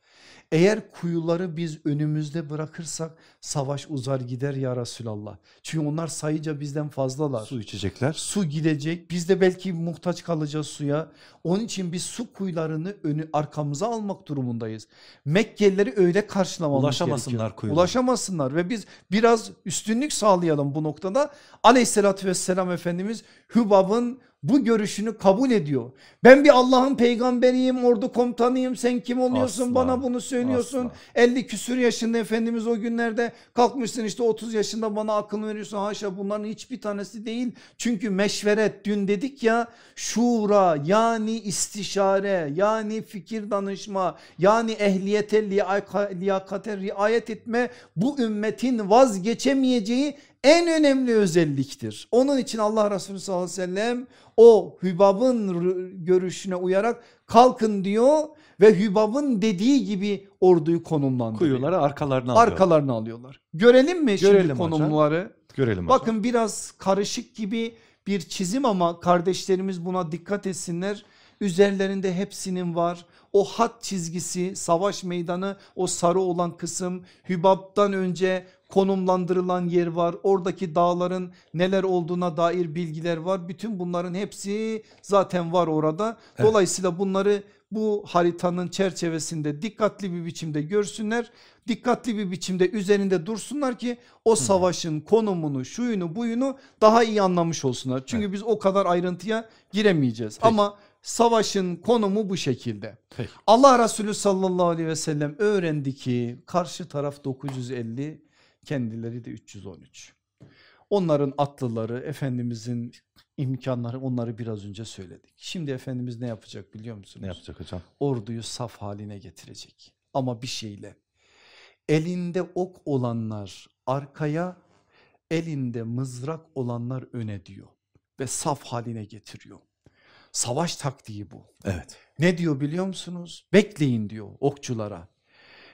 Eğer kuyuları biz önümüzde bırakırsak savaş uzar gider ya Resulallah. Çünkü onlar sayıca bizden fazlalar. Su içecekler. Su gidecek biz de belki muhtaç kalacağız suya. Onun için biz su kuyularını önü arkamıza almak durumundayız. Mekkelileri öyle karşılamamız Ulaşamasınlar gerekiyor. kuyulara. Ulaşamasınlar ve biz biraz üstünlük sağlayalım bu noktada. Aleyhissalatü vesselam Efendimiz Hübab'ın bu görüşünü kabul ediyor. Ben bir Allah'ın peygamberiyim, ordu komutanıyım. Sen kim oluyorsun Asla, bana bunu söylüyorsun. asla. 50 küsür yaşında Efendimiz o günlerde kalkmışsın işte 30 yaşında bana akıl veriyorsun. Haşa bunların hiçbir tanesi değil. Çünkü meşveret dün dedik ya şura yani istişare yani fikir danışma yani ehliyete liyaka- liyakate riayet etme bu ümmetin vazgeçemeyeceği en önemli özelliktir. Onun için Allah Resulü sallallahu aleyhi ve sellem o Hübab'ın görüşüne uyarak kalkın diyor ve Hübab'ın dediği gibi orduyu konumlandırıyor. Kuyuları arkalarına alıyor. Arkalarını alıyorlar. Görelim mi şimdi Görelim hocam. konumları? Görelim hocam. Bakın biraz karışık gibi bir çizim ama kardeşlerimiz buna dikkat etsinler. Üzerlerinde hepsinin var. O hat çizgisi, savaş meydanı, o sarı olan kısım, Hübab'dan önce konumlandırılan yer var. Oradaki dağların neler olduğuna dair bilgiler var. Bütün bunların hepsi zaten var orada. Evet. Dolayısıyla bunları bu haritanın çerçevesinde dikkatli bir biçimde görsünler. Dikkatli bir biçimde üzerinde dursunlar ki o savaşın konumunu, şuyunu, buyunu daha iyi anlamış olsunlar. Çünkü biz o kadar ayrıntıya giremeyeceğiz. Peki. Ama savaşın konumu bu şekilde. Peki. Allah Resulü sallallahu aleyhi ve sellem öğrendi ki karşı taraf 950 kendileri de 313. Onların atlıları Efendimizin imkanları onları biraz önce söyledik. Şimdi Efendimiz ne yapacak biliyor musunuz? Ne yapacak hocam? Orduyu saf haline getirecek ama bir şeyle. Elinde ok olanlar arkaya elinde mızrak olanlar öne diyor ve saf haline getiriyor. Savaş taktiği bu. Evet. Ne diyor biliyor musunuz? Bekleyin diyor okçulara.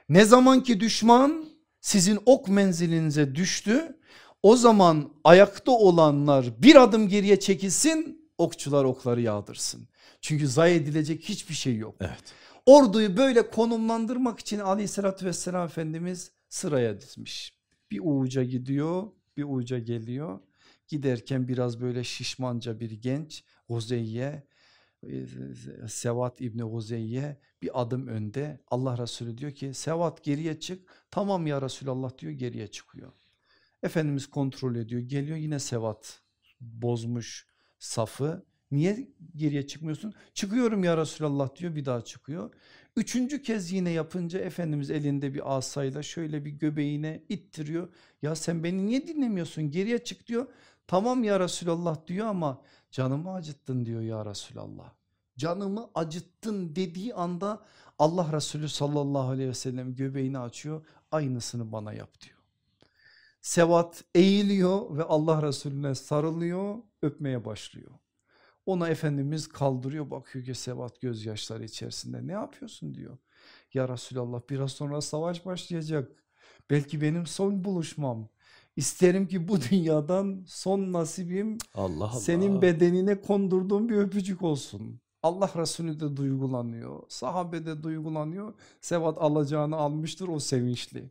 Ne zaman ki düşman sizin ok menzilinize düştü o zaman ayakta olanlar bir adım geriye çekilsin okçular okları yağdırsın. Çünkü zayi edilecek hiçbir şey yok. Evet. Orduyu böyle konumlandırmak için aleyhissalatü vesselam Efendimiz sıraya dizmiş. Bir uca gidiyor bir uca geliyor. Giderken biraz böyle şişmanca bir genç Huzeyye e, Sevat İbni Huzeyye bir adım önde. Allah Resulü diyor ki Sevat geriye çık. Tamam ya Resulallah diyor geriye çıkıyor. Efendimiz kontrol ediyor geliyor yine Sevat bozmuş safı. Niye geriye çıkmıyorsun? Çıkıyorum ya Resulallah diyor bir daha çıkıyor. Üçüncü kez yine yapınca Efendimiz elinde bir asayla şöyle bir göbeğine ittiriyor. Ya sen beni niye dinlemiyorsun geriye çık diyor. Tamam ya Resulallah diyor ama canımı acıttın diyor ya Resulallah. Canımı acıttın dediği anda Allah Resulü sallallahu aleyhi ve sellem göbeğini açıyor aynısını bana yap diyor. Sevat eğiliyor ve Allah Resulüne sarılıyor öpmeye başlıyor. Ona Efendimiz kaldırıyor bakıyor ki Sevat gözyaşları içerisinde ne yapıyorsun diyor. Ya Resulallah biraz sonra savaş başlayacak. Belki benim son buluşmam. İsterim ki bu dünyadan son nasibim Allah Allah. senin bedenine kondurduğum bir öpücük olsun. Allah Resulü de duygulanıyor. Sahabe de duygulanıyor. Sevat alacağını almıştır o sevinçli.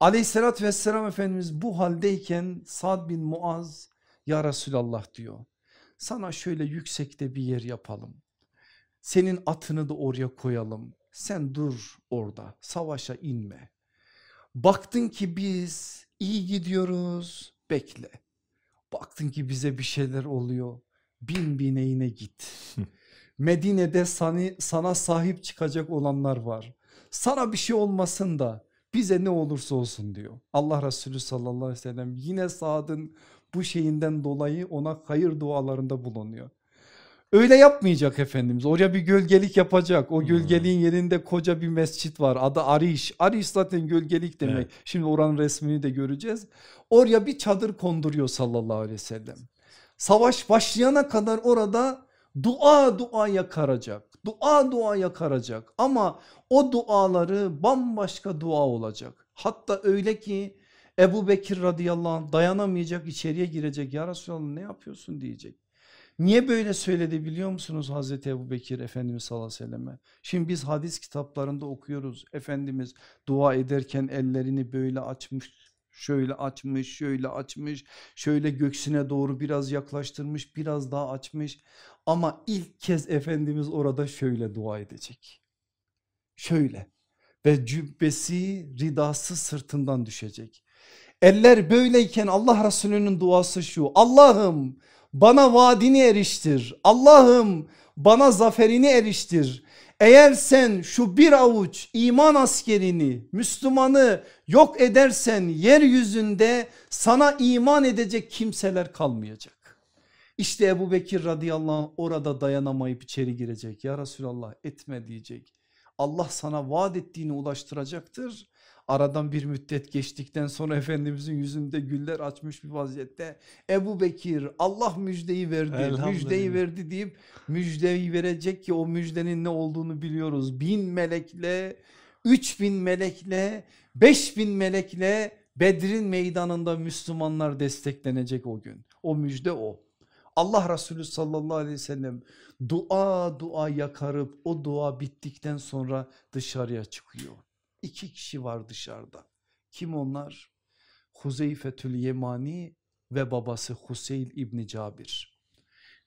Aleyhissalatü vesselam Efendimiz bu haldeyken Sad bin Muaz ya Resulallah diyor. Sana şöyle yüksekte bir yer yapalım. Senin atını da oraya koyalım. Sen dur orada savaşa inme. Baktın ki biz iyi gidiyoruz bekle. Baktın ki bize bir şeyler oluyor. Bin bineğine git. Medine'de sana, sana sahip çıkacak olanlar var. Sana bir şey olmasın da bize ne olursa olsun diyor. Allah Resulü sallallahu aleyhi ve sellem yine Sad'ın bu şeyinden dolayı ona hayır dualarında bulunuyor. Öyle yapmayacak Efendimiz oraya bir gölgelik yapacak. O gölgeliğin yerinde koca bir mescit var adı Ariş. Ariş zaten gölgelik demek. Evet. Şimdi oranın resmini de göreceğiz. Oraya bir çadır konduruyor sallallahu aleyhi ve sellem. Savaş başlayana kadar orada Dua dua yakaracak. Dua dua yakaracak ama o duaları bambaşka dua olacak. Hatta öyle ki Ebu Bekir radıyallahu anh dayanamayacak içeriye girecek ya Resulallah ne yapıyorsun diyecek. Niye böyle söyledi biliyor musunuz Hazreti Ebu Bekir Efendimiz sallallahu aleyhi ve selleme? Şimdi biz hadis kitaplarında okuyoruz. Efendimiz dua ederken ellerini böyle açmış şöyle açmış şöyle açmış şöyle göksüne doğru biraz yaklaştırmış biraz daha açmış. Ama ilk kez Efendimiz orada şöyle dua edecek. Şöyle. Ve cübbesi ridası sırtından düşecek. Eller böyleyken Allah Resulü'nün duası şu Allah'ım bana vaadini eriştir Allah'ım bana zaferini eriştir eğer sen şu bir avuç iman askerini Müslümanı yok edersen yeryüzünde sana iman edecek kimseler kalmayacak. İşte Ebu Bekir radıyallahu anh orada dayanamayıp içeri girecek. Ya Resulallah etme diyecek. Allah sana vaat ettiğini ulaştıracaktır. Aradan bir müddet geçtikten sonra Efendimizin yüzünde güller açmış bir vaziyette Ebu Bekir Allah müjdeyi verdi müjdeyi verdi deyip müjdeyi verecek ki o müjdenin ne olduğunu biliyoruz. Bin melekle üç bin melekle beş bin melekle Bedir'in meydanında Müslümanlar desteklenecek o gün o müjde o. Allah Resulü sallallahu aleyhi ve sellem dua dua yakarıp o dua bittikten sonra dışarıya çıkıyor. İki kişi var dışarıda. Kim onlar? Huzeyfetül Yemani ve babası Huseyl İbni Cabir.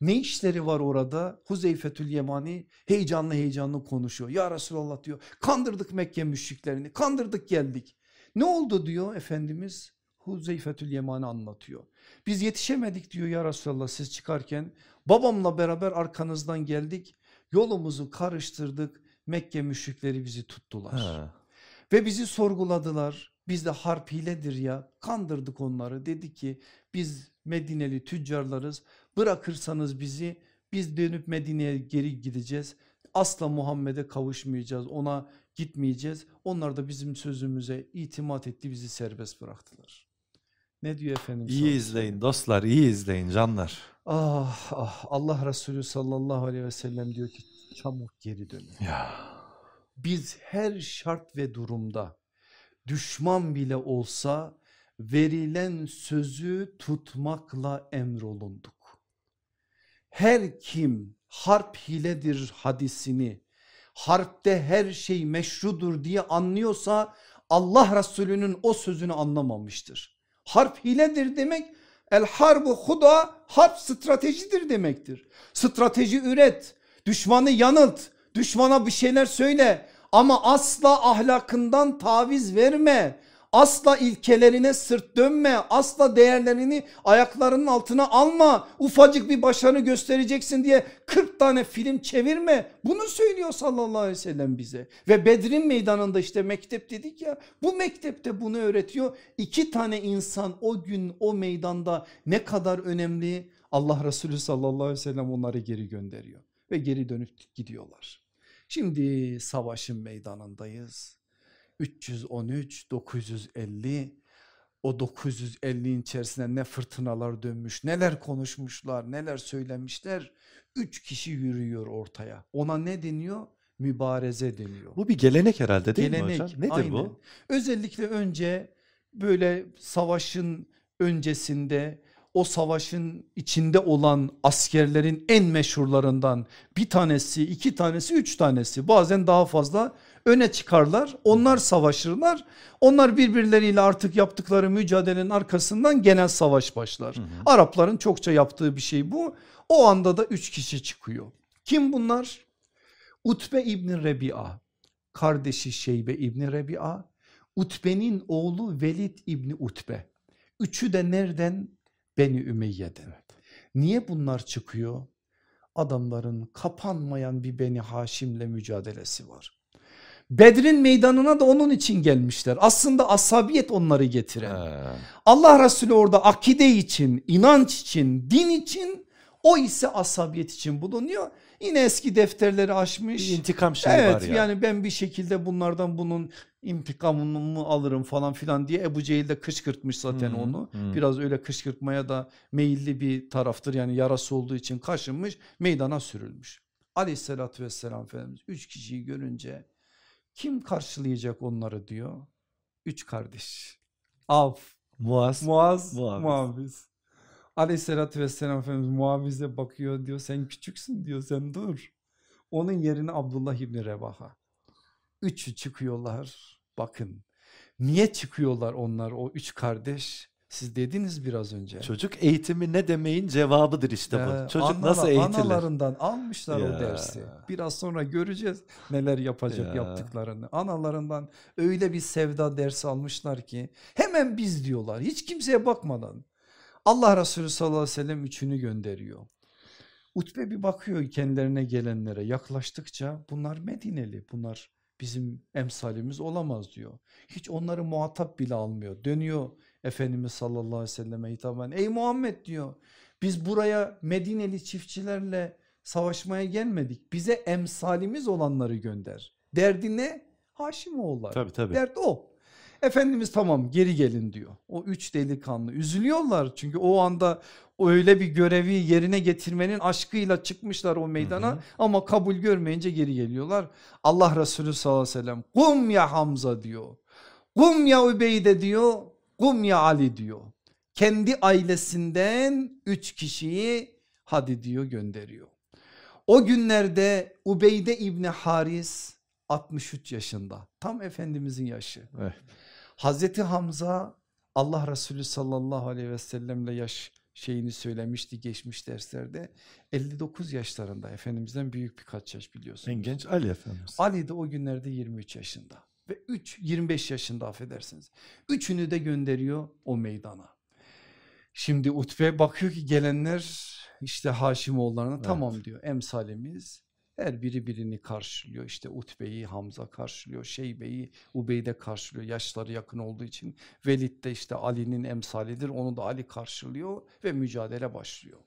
Ne işleri var orada? Huzeyfetül Yemani heyecanlı heyecanlı konuşuyor. Ya Resulallah diyor kandırdık Mekke müşriklerini kandırdık geldik. Ne oldu diyor Efendimiz Huzeyfetül Yemani anlatıyor. Biz yetişemedik diyor ya Resulallah siz çıkarken babamla beraber arkanızdan geldik yolumuzu karıştırdık Mekke müşrikleri bizi tuttular. Ha. Ve bizi sorguladılar. Biz de harp hiledir ya kandırdık onları dedi ki biz Medineli tüccarlarız bırakırsanız bizi biz dönüp Medine'ye geri gideceğiz. Asla Muhammed'e kavuşmayacağız ona gitmeyeceğiz. Onlar da bizim sözümüze itimat etti bizi serbest bıraktılar. Ne diyor efendim? İyi izleyin dostlar iyi izleyin canlar. Ah ah Allah Resulü sallallahu aleyhi ve sellem diyor ki çabuk geri dönün. Ya biz her şart ve durumda düşman bile olsa verilen sözü tutmakla emrolunduk. Her kim harp hiledir hadisini harpte her şey meşrudur diye anlıyorsa Allah Resulü'nün o sözünü anlamamıştır. Harp hiledir demek el harbu huda harp stratejidir demektir. Strateji üret düşmanı yanılt Düşmana bir şeyler söyle ama asla ahlakından taviz verme. Asla ilkelerine sırt dönme. Asla değerlerini ayaklarının altına alma. Ufacık bir başarı göstereceksin diye 40 tane film çevirme. Bunu söylüyor sallallahu aleyhi ve sellem bize. Ve Bedir'in meydanında işte mektep dedik ya. Bu mektepte bunu öğretiyor. İki tane insan o gün o meydanda ne kadar önemli Allah Resulü sallallahu aleyhi ve sellem onları geri gönderiyor. Ve geri dönüp gidiyorlar. Şimdi savaşın meydanındayız. 313, 950 o 950'in içerisinde ne fırtınalar dönmüş neler konuşmuşlar neler söylemişler. Üç kişi yürüyor ortaya ona ne deniyor? Mübareze deniyor. Bu bir gelenek herhalde değil gelenek, mi hocam? Nedir aynen. bu? Özellikle önce böyle savaşın öncesinde o savaşın içinde olan askerlerin en meşhurlarından bir tanesi iki tanesi üç tanesi bazen daha fazla öne çıkarlar onlar savaşırlar onlar birbirleriyle artık yaptıkları mücadelenin arkasından genel savaş başlar. Hı hı. Arapların çokça yaptığı bir şey bu o anda da üç kişi çıkıyor kim bunlar? Utbe İbni Rebi'a kardeşi Şeybe İbni Rebi'a Utbe'nin oğlu Velid İbni Utbe üçü de nereden Beni Ümeyye'den. Evet. Niye bunlar çıkıyor? Adamların kapanmayan bir Beni Haşim'le mücadelesi var. Bedir'in meydanına da onun için gelmişler. Aslında asabiyet onları getiren. He. Allah Resulü orada akide için, inanç için, din için o ise asabiyet için bulunuyor. Yine eski defterleri açmış. Bir intikam şeyi evet var yani. yani ben bir şekilde bunlardan bunun intikamını alırım falan filan diye Ebu Cehil de kışkırtmış zaten Hı, onu. hı. Biraz öyle kışkırtmaya da meyilli bir taraftır yani yarası olduğu için kaşınmış meydana sürülmüş. Aleyhissalatü vesselam Efendimiz üç kişiyi görünce kim karşılayacak onları diyor. Üç kardeş. Av, Muaz. Muaz, Muaviz. Muaviz. Aleyhissalatü vesselam Efendimiz Muaviz'e bakıyor diyor sen küçüksün diyor sen dur. Onun yerine Abdullah İbni Revaha. Üçü çıkıyorlar bakın. Niye çıkıyorlar onlar o üç kardeş? Siz dediniz biraz önce. Çocuk eğitimi ne demeyin cevabıdır işte bu. Ee, Çocuk anala- nasıl eğitilir? Analarından almışlar Ya. o dersi. Biraz sonra göreceğiz neler yapacak Ya. yaptıklarını. Analarından öyle bir sevda dersi almışlar ki hemen biz diyorlar hiç kimseye bakmadan. Allah Resulü sallallahu aleyhi ve sellem üçünü gönderiyor. Utbe bir bakıyor kendilerine gelenlere yaklaştıkça bunlar Medineli bunlar bizim emsalimiz olamaz diyor. Hiç onları muhatap bile almıyor. Dönüyor Efendimiz sallallahu aleyhi ve selleme hitaben ey Muhammed diyor biz buraya Medineli çiftçilerle savaşmaya gelmedik. Bize emsalimiz olanları gönder. Derdi ne? Haşimoğulları. Tabii tabii. Dert o. Efendimiz tamam geri gelin diyor. O üç delikanlı üzülüyorlar çünkü o anda öyle bir görevi yerine getirmenin aşkıyla çıkmışlar o meydana Hı hı. ama kabul görmeyince geri geliyorlar. Allah Resulü sallallahu aleyhi ve sellem kum ya Hamza diyor. Kum ya Übeyde diyor. Kum ya Ali diyor. Kendi ailesinden üç kişiyi hadi diyor gönderiyor. O günlerde Ubeyde İbni Haris 63 yaşında. Tam Efendimizin yaşı. Evet. Hazreti Hamza Allah Resulü sallallahu aleyhi ve sellemle yaş şeyini söylemişti geçmiş derslerde. 59 yaşlarında Efendimizden büyük birkaç yaş biliyorsunuz. En genç Ali Efendimiz. Ali de o günlerde 23 yaşında ve 3 25 yaşında affedersiniz. Üçünü de gönderiyor o meydana. Şimdi Utbe bakıyor ki gelenler işte Haşimoğullarına Evet. tamam diyor emsalimiz. Her biri birini karşılıyor işte Utbe'yi Hamza karşılıyor Şeybe'yi Ubeyde karşılıyor yaşları yakın olduğu için Velid de işte Ali'nin emsalidir onu da Ali karşılıyor ve mücadele başlıyor.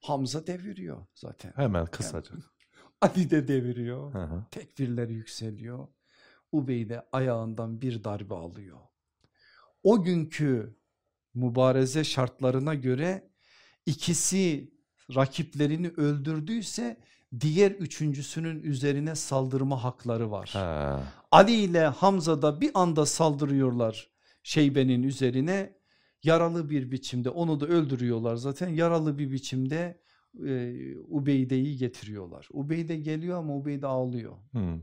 Hamza deviriyor zaten. Hemen kısaca. Ali de deviriyor. Hı hı. Tekbirler yükseliyor. Ubeyde ayağından bir darbe alıyor. O günkü mübareze şartlarına göre ikisi rakiplerini öldürdüyse diğer üçüncüsünün üzerine saldırma hakları var. Ha. Ali ile Hamza da bir anda saldırıyorlar Şeybe'nin üzerine yaralı bir biçimde onu da öldürüyorlar zaten yaralı bir biçimde e, Ubeyde'yi getiriyorlar. Ubeyde geliyor ama Ubeyde ağlıyor. Hı.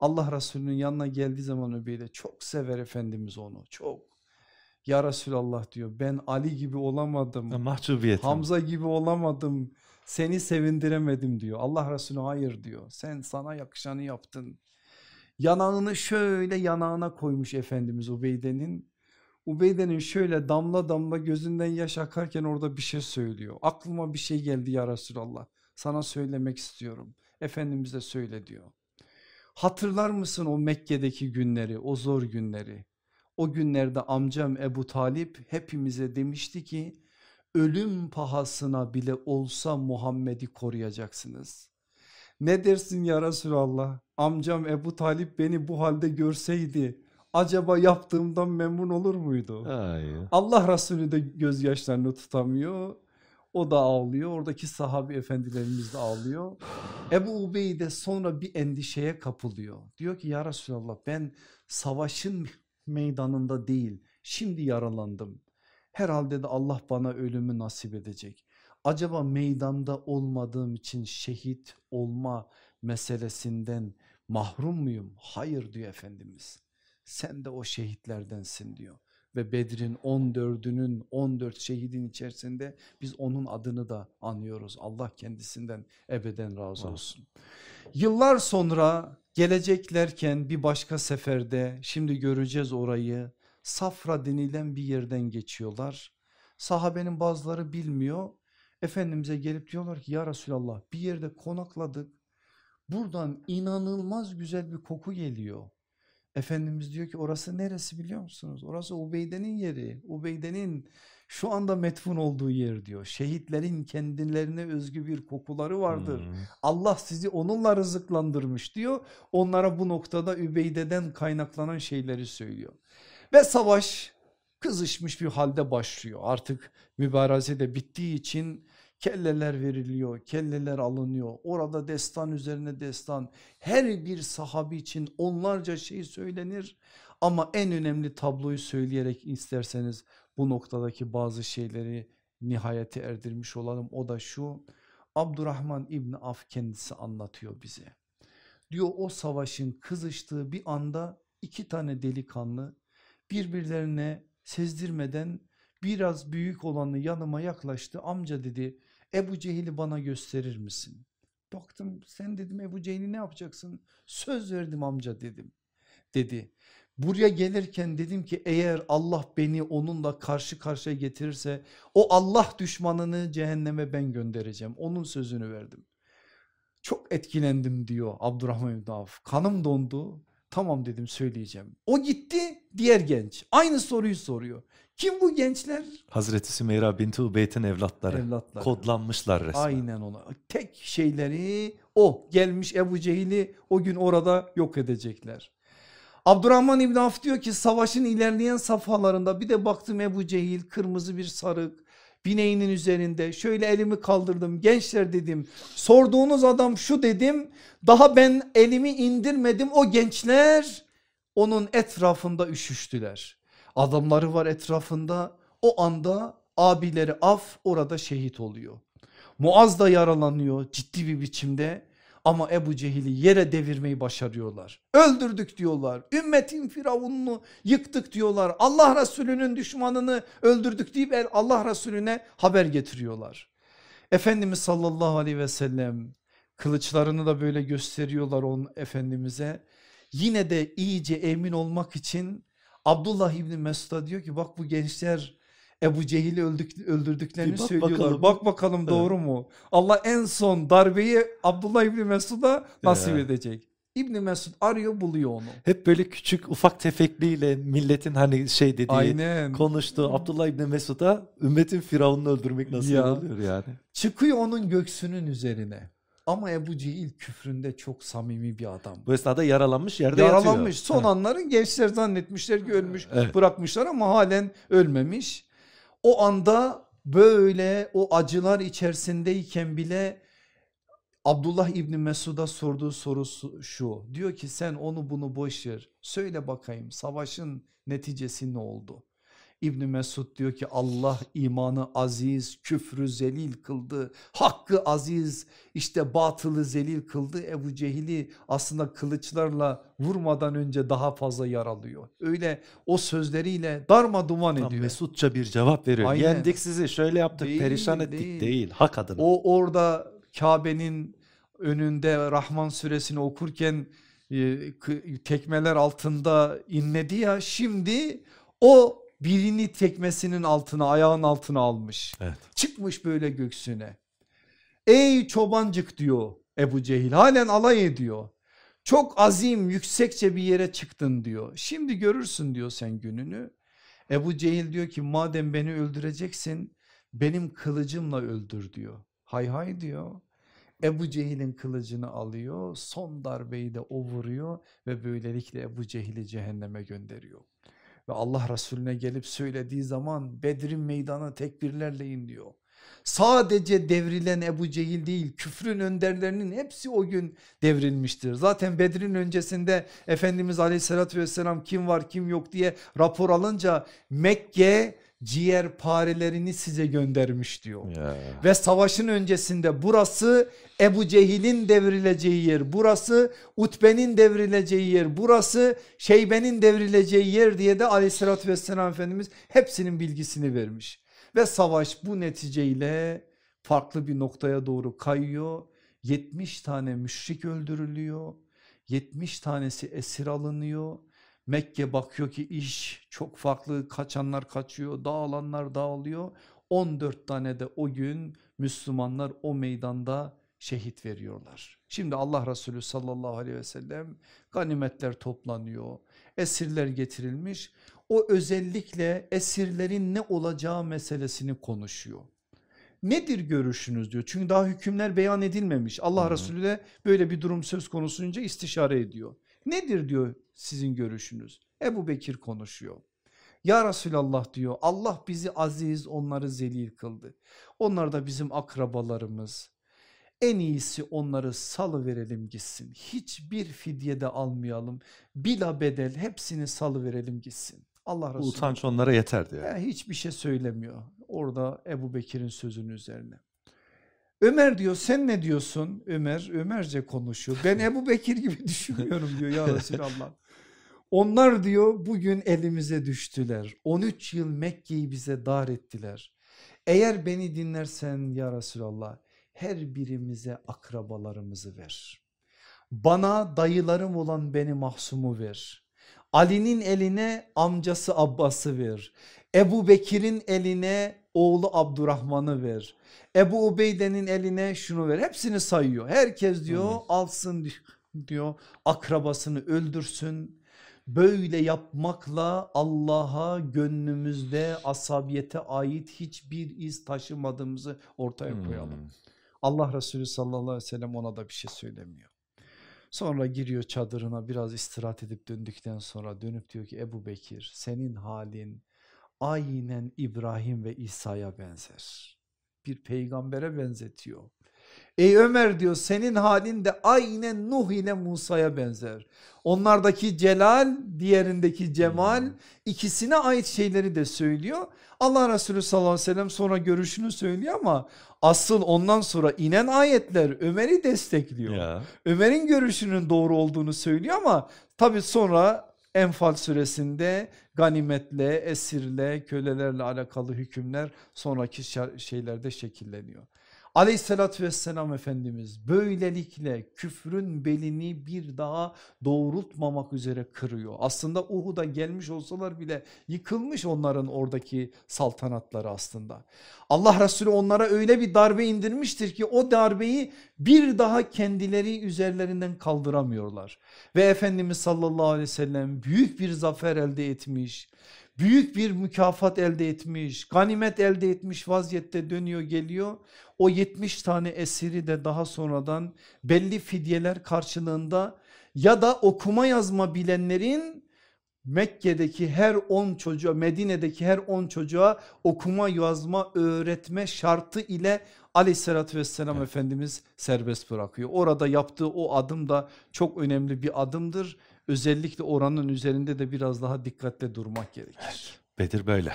Allah Resulü'nün yanına geldiği zaman Ubeyde çok sever Efendimiz onu çok. Ya Resulallah diyor ben Ali gibi olamadım. Mahcubiyet. Hamza gibi olamadım. Seni sevindiremedim diyor. Allah Resulü hayır diyor. Sen sana yakışanı yaptın. Yanağını şöyle yanağına koymuş Efendimiz Ubeyde'nin. Ubeyde'nin şöyle damla damla gözünden yaş akarken orada bir şey söylüyor. Aklıma bir şey geldi ya Resulallah. Sana söylemek istiyorum. Efendimiz de söyle diyor. Hatırlar mısın o Mekke'deki günleri, o zor günleri? O günlerde amcam Ebu Talip hepimize demişti ki ölüm pahasına bile olsa Muhammed'i koruyacaksınız. Ne dersin ya Resulallah? Amcam Ebu Talip beni bu halde görseydi acaba yaptığımdan memnun olur muydu? Ay. Allah Resulü de gözyaşlarını tutamıyor. O da ağlıyor. Oradaki sahabi efendilerimiz de ağlıyor. Ebu Ubeyde sonra bir endişeye kapılıyor. Diyor ki ya Resulallah ben savaşın meydanında değil şimdi yaralandım. Herhalde de Allah bana ölümü nasip edecek. Acaba meydanda olmadığım için şehit olma meselesinden mahrum muyum? Hayır diyor Efendimiz. Sen de o şehitlerdensin diyor. Ve Bedir'in 14'ünün 14 şehidin içerisinde biz onun adını da anıyoruz. Allah kendisinden ebeden razı olsun. Yıllar sonra geleceklerken bir başka seferde şimdi göreceğiz orayı. Safra denilen bir yerden geçiyorlar. Sahabenin bazıları bilmiyor. Efendimiz'e gelip diyorlar ki ya Resulallah bir yerde konakladık. Buradan inanılmaz güzel bir koku geliyor. Efendimiz diyor ki orası neresi biliyor musunuz? Orası Ubeyde'nin yeri. Ubeyde'nin şu anda metfun olduğu yer diyor. Şehitlerin kendilerine özgü bir kokuları vardır. Hmm. Allah sizi onunla rızıklandırmış diyor. Onlara bu noktada Übeyde'den kaynaklanan şeyleri söylüyor. Ve savaş kızışmış bir halde başlıyor. Artık mübaraze de bittiği için kelleler veriliyor, kelleler alınıyor. Orada destan üzerine destan. Her bir sahabi için onlarca şey söylenir. Ama en önemli tabloyu söyleyerek isterseniz bu noktadaki bazı şeyleri nihayete erdirmiş olalım. O da şu Abdurrahman İbni Af kendisi anlatıyor bize. Diyor o savaşın kızıştığı bir anda iki tane delikanlı birbirlerine sezdirmeden biraz büyük olanı yanıma yaklaştı. Amca dedi Ebu Cehil'i bana gösterir misin? Baktım sen dedim Ebu Cehil'i ne yapacaksın? Söz verdim amca dedim. Dedi Buraya gelirken dedim ki eğer Allah beni onunla karşı karşıya getirirse o Allah düşmanını cehenneme ben göndereceğim. Onun sözünü verdim. Çok etkilendim diyor Abdurrahman İbn Avf. Kanım dondu. Tamam dedim söyleyeceğim. O gitti diğer genç aynı soruyu soruyor. Kim bu gençler? Hazreti Sümeyra binti Ubeyt'in evlatları. evlatları. Kodlanmışlar resmen. Aynen ona. Tek şeyleri o gelmiş Ebu Cehil'i o gün orada yok edecekler. Abdurrahman İbn Af diyor ki savaşın ilerleyen safhalarında bir de baktım Ebu Cehil kırmızı bir sarık bineğinin üzerinde şöyle elimi kaldırdım gençler dedim. Sorduğunuz adam şu dedim. Daha ben elimi indirmedim o gençler onun etrafında üşüştüler. Adamları var etrafında o anda abileri af orada şehit oluyor. Muaz da yaralanıyor ciddi bir biçimde ama Ebu Cehil'i yere devirmeyi başarıyorlar. Öldürdük diyorlar. Ümmetin firavununu yıktık diyorlar. Allah Resulü'nün düşmanını öldürdük deyip Allah Resulüne haber getiriyorlar. Efendimiz sallallahu aleyhi ve sellem kılıçlarını da böyle gösteriyorlar onun Efendimiz'e. Yine de iyice emin olmak için Abdullah İbni Mesud'a diyor ki bak bu gençler Ebu Cehil'i öldürdüklerini bak söylüyorlar. Bakalım. Bak bakalım doğru evet. mu? Allah en son darbeyi Abdullah İbni Mesud'a nasip evet. edecek. İbni Mesud arıyor buluyor onu. Hep böyle küçük ufak tefekliyle milletin hani şey dediği Aynen. konuştuğu Abdullah İbni Mesud'a ümmetin firavununu öldürmek nasıl ya. oluyor yani. Çıkıyor onun göksünün üzerine. Ama Ebu Cehil küfründe çok samimi bir adam. Bu esnada yaralanmış yerde yaralanmış. yatıyor. Yaralanmış son anları gençler zannetmişler ki ölmüş evet. bırakmışlar ama halen ölmemiş. O anda böyle o acılar içerisindeyken bile Abdullah İbni Mesud'a sorduğu soru şu. Diyor ki sen onu bunu boş ver. Söyle bakayım savaşın neticesi ne oldu? İbni Mesud diyor ki Allah imanı aziz, küfrü zelil kıldı. Hakkı aziz, işte batılı zelil kıldı. Ebu Cehil'i aslında kılıçlarla vurmadan önce daha fazla yaralıyor. Öyle o sözleriyle darma duman ediyor. Mesutça bir cevap veriyor. Aynen. Yendik sizi şöyle yaptık değil, perişan ettik değil. değil. Hak adına. O orada Kabe'nin önünde Rahman suresini okurken e, tekmeler altında inledi ya şimdi o birini tekmesinin altına ayağın altına almış. Evet. Çıkmış böyle göksüne. Ey çobancık diyor Ebu Cehil halen alay ediyor. Çok azim yüksekçe bir yere çıktın diyor. Şimdi görürsün diyor sen gününü. Ebu Cehil diyor ki madem beni öldüreceksin benim kılıcımla öldür diyor. Hay hay diyor. Ebu Cehil'in kılıcını alıyor son darbeyi de o vuruyor ve böylelikle Ebu Cehil'i cehenneme gönderiyor. Ve Allah Resulüne gelip söylediği zaman Bedir'in meydanı tekbirlerle in diyor. Sadece devrilen Ebu Cehil değil küfrün önderlerinin hepsi o gün devrilmiştir. Zaten Bedir'in öncesinde Efendimiz aleyhissalatü vesselam kim var kim yok diye rapor alınca Mekke ciğer parelerini size göndermiş diyor. Yeah. Ve savaşın öncesinde burası Ebu Cehil'in devrileceği yer, burası Utbe'nin devrileceği yer, burası Şeybe'nin devrileceği yer diye de aleyhissalatü vesselam Efendimiz hepsinin bilgisini vermiş. Ve savaş bu neticeyle farklı bir noktaya doğru kayıyor. 70 tane müşrik öldürülüyor. 70 tanesi esir alınıyor Mekke bakıyor ki iş çok farklı kaçanlar kaçıyor dağılanlar dağılıyor 14 tane de o gün Müslümanlar o meydanda şehit veriyorlar. Şimdi Allah Resulü sallallahu aleyhi ve sellem ganimetler toplanıyor, esirler getirilmiş. O özellikle esirlerin ne olacağı meselesini konuşuyor. Nedir görüşünüz diyor. Çünkü daha hükümler beyan edilmemiş. Allah Hı hı. Resulü de böyle bir durum söz konusunca istişare ediyor. Nedir diyor sizin görüşünüz? Ebu Bekir konuşuyor. Ya Resulallah diyor Allah bizi aziz onları zelil kıldı. Onlar da bizim akrabalarımız. En iyisi onları salı verelim gitsin. Hiçbir fidye de almayalım. Bila bedel hepsini salı verelim gitsin. Allah Resulü utanç onlara yeter diyor. ya hiçbir şey söylemiyor. Orada Ebu Bekir'in sözünün üzerine. Ömer diyor sen ne diyorsun? Ömer Ömerce konuşuyor. Ben Ebu Bekir gibi düşünmüyorum diyor ya Resulallah. Onlar diyor bugün elimize düştüler. 13 yıl Mekke'yi bize dar ettiler. Eğer beni dinlersen ya Resulallah her birimize akrabalarımızı ver. Bana dayılarım olan beni mahsumu ver. Ali'nin eline amcası Abbas'ı ver. Ebu Bekir'in eline oğlu Abdurrahman'ı ver. Ebu Ubeyde'nin eline şunu ver. Hepsini sayıyor. Herkes diyor alsın diyor akrabasını öldürsün. Böyle yapmakla Allah'a gönlümüzde asabiyete ait hiçbir iz taşımadığımızı ortaya koyalım. Hmm. Allah Resulü sallallahu aleyhi ve sellem ona da bir şey söylemiyor. Sonra giriyor çadırına biraz istirahat edip döndükten sonra dönüp diyor ki Ebu Bekir senin halin aynen İbrahim ve İsa'ya benzer. Bir peygambere benzetiyor. Ey Ömer diyor senin halin de aynen Nuh ile Musa'ya benzer. Onlardaki celal diğerindeki cemal Hmm. ikisine ait şeyleri de söylüyor. Allah Resulü sallallahu aleyhi ve sellem sonra görüşünü söylüyor ama asıl ondan sonra inen ayetler Ömer'i destekliyor. Ömer'in görüşünün doğru olduğunu söylüyor ama tabi sonra Enfal suresinde ganimetle, esirle, kölelerle alakalı hükümler sonraki şeylerde şekilleniyor. Aleyhissalatü vesselam Efendimiz böylelikle küfrün belini bir daha doğrultmamak üzere kırıyor. Aslında Uhud'a gelmiş olsalar bile yıkılmış onların oradaki saltanatları aslında. Allah Resulü onlara öyle bir darbe indirmiştir ki o darbeyi bir daha kendileri üzerlerinden kaldıramıyorlar. Ve Efendimiz sallallahu aleyhi ve sellem büyük bir zafer elde etmiş. Büyük bir mükafat elde etmiş, ganimet elde etmiş vaziyette dönüyor geliyor. O 70 tane esiri de daha sonradan belli fidyeler karşılığında ya da okuma yazma bilenlerin Mekke'deki her 10 çocuğa Medine'deki her 10 çocuğa okuma yazma öğretme şartı ile aleyhissalatü vesselam Evet. Efendimiz serbest bırakıyor. Orada yaptığı o adım da çok önemli bir adımdır. Özellikle oranın üzerinde de biraz daha dikkatle durmak gerekir. Bedir böyle.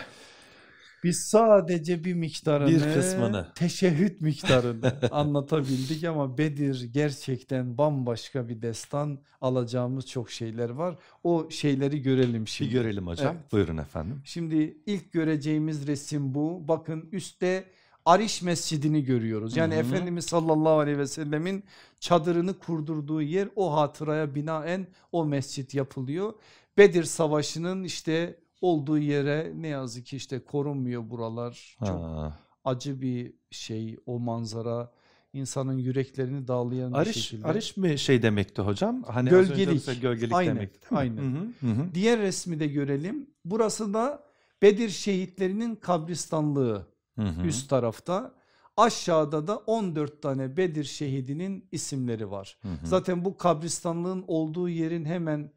Biz sadece bir miktarını Bir kısmını. teşehhüt miktarını anlatabildik ama Bedir gerçekten bambaşka bir destan alacağımız çok şeyler var. O şeyleri görelim Bir şimdi. görelim hocam. Evet. Buyurun efendim. Şimdi ilk göreceğimiz resim bu. Bakın üstte Ariş Mescidini görüyoruz. Yani Hı hı. Efendimiz sallallahu aleyhi ve sellemin çadırını kurdurduğu yer o hatıraya binaen o mescit yapılıyor. Bedir Savaşı'nın işte olduğu yere ne yazık ki işte korunmuyor buralar. Çok Ha. acı bir şey o manzara insanın yüreklerini dağlayan bir Ariş, şekilde. Ariş mi şey demekti hocam? Hani az Gölgelik. olsa gölgelik Aynen, demekti. değil mi? aynen. Hı hı. Diğer resmi de görelim. Burası da Bedir şehitlerinin kabristanlığı. Hı hı. üst tarafta. Aşağıda da 14 tane Bedir şehidinin isimleri var. Hı hı. Zaten bu kabristanlığın olduğu yerin hemen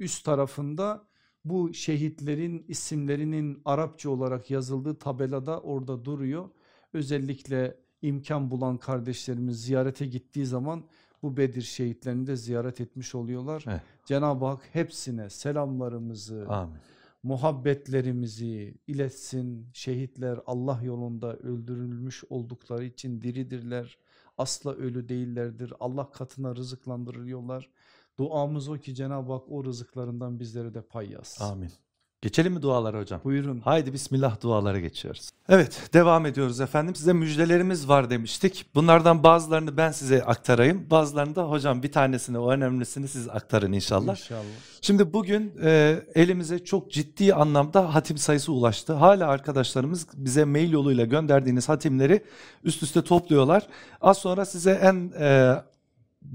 üst tarafında bu şehitlerin isimlerinin Arapça olarak yazıldığı tabelada orada duruyor. Özellikle imkan bulan kardeşlerimiz ziyarete gittiği zaman bu Bedir şehitlerini de ziyaret etmiş oluyorlar. Evet. Cenab-ı Hak hepsine selamlarımızı, Amin. Muhabbetlerimizi iletsin. Şehitler Allah yolunda öldürülmüş oldukları için diridirler. Asla ölü değillerdir. Allah katına rızıklandırılıyorlar. Duamız o ki Cenab-ı Hak o rızıklarından bizlere de pay yazsın. Amin. Geçelim mi dualara hocam? Buyurun. Haydi bismillah dualara geçiyoruz. Evet devam ediyoruz efendim. Size müjdelerimiz var demiştik. Bunlardan bazılarını ben size aktarayım. Bazılarını da hocam bir tanesini o önemlisini siz aktarın inşallah. İnşallah. Şimdi bugün e, elimize çok ciddi anlamda hatim sayısı ulaştı. Hala arkadaşlarımız bize mail yoluyla gönderdiğiniz hatimleri üst üste topluyorlar. Az sonra size en e,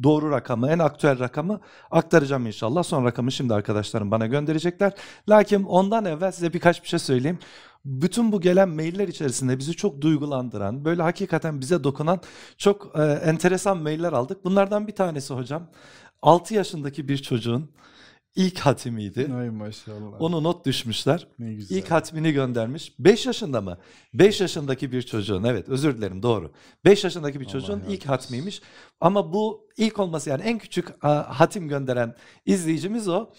doğru rakamı, en aktüel rakamı aktaracağım inşallah. Son rakamı şimdi arkadaşlarım bana gönderecekler. Lakin ondan evvel size birkaç bir şey söyleyeyim. Bütün bu gelen mailler içerisinde bizi çok duygulandıran, böyle hakikaten bize dokunan çok e, enteresan mailler aldık. Bunlardan bir tanesi hocam 6 yaşındaki bir çocuğun ilk hatimiydi. Ay maşallah. Onu not düşmüşler. ne güzel. İlk hatmini göndermiş. 5 yaşında mı? 5 yaşındaki bir çocuğun evet özür dilerim doğru. 5 yaşındaki bir Allah çocuğun yardım ilk hatmiymiş. Ama bu ilk olması yani en küçük hatim gönderen izleyicimiz o.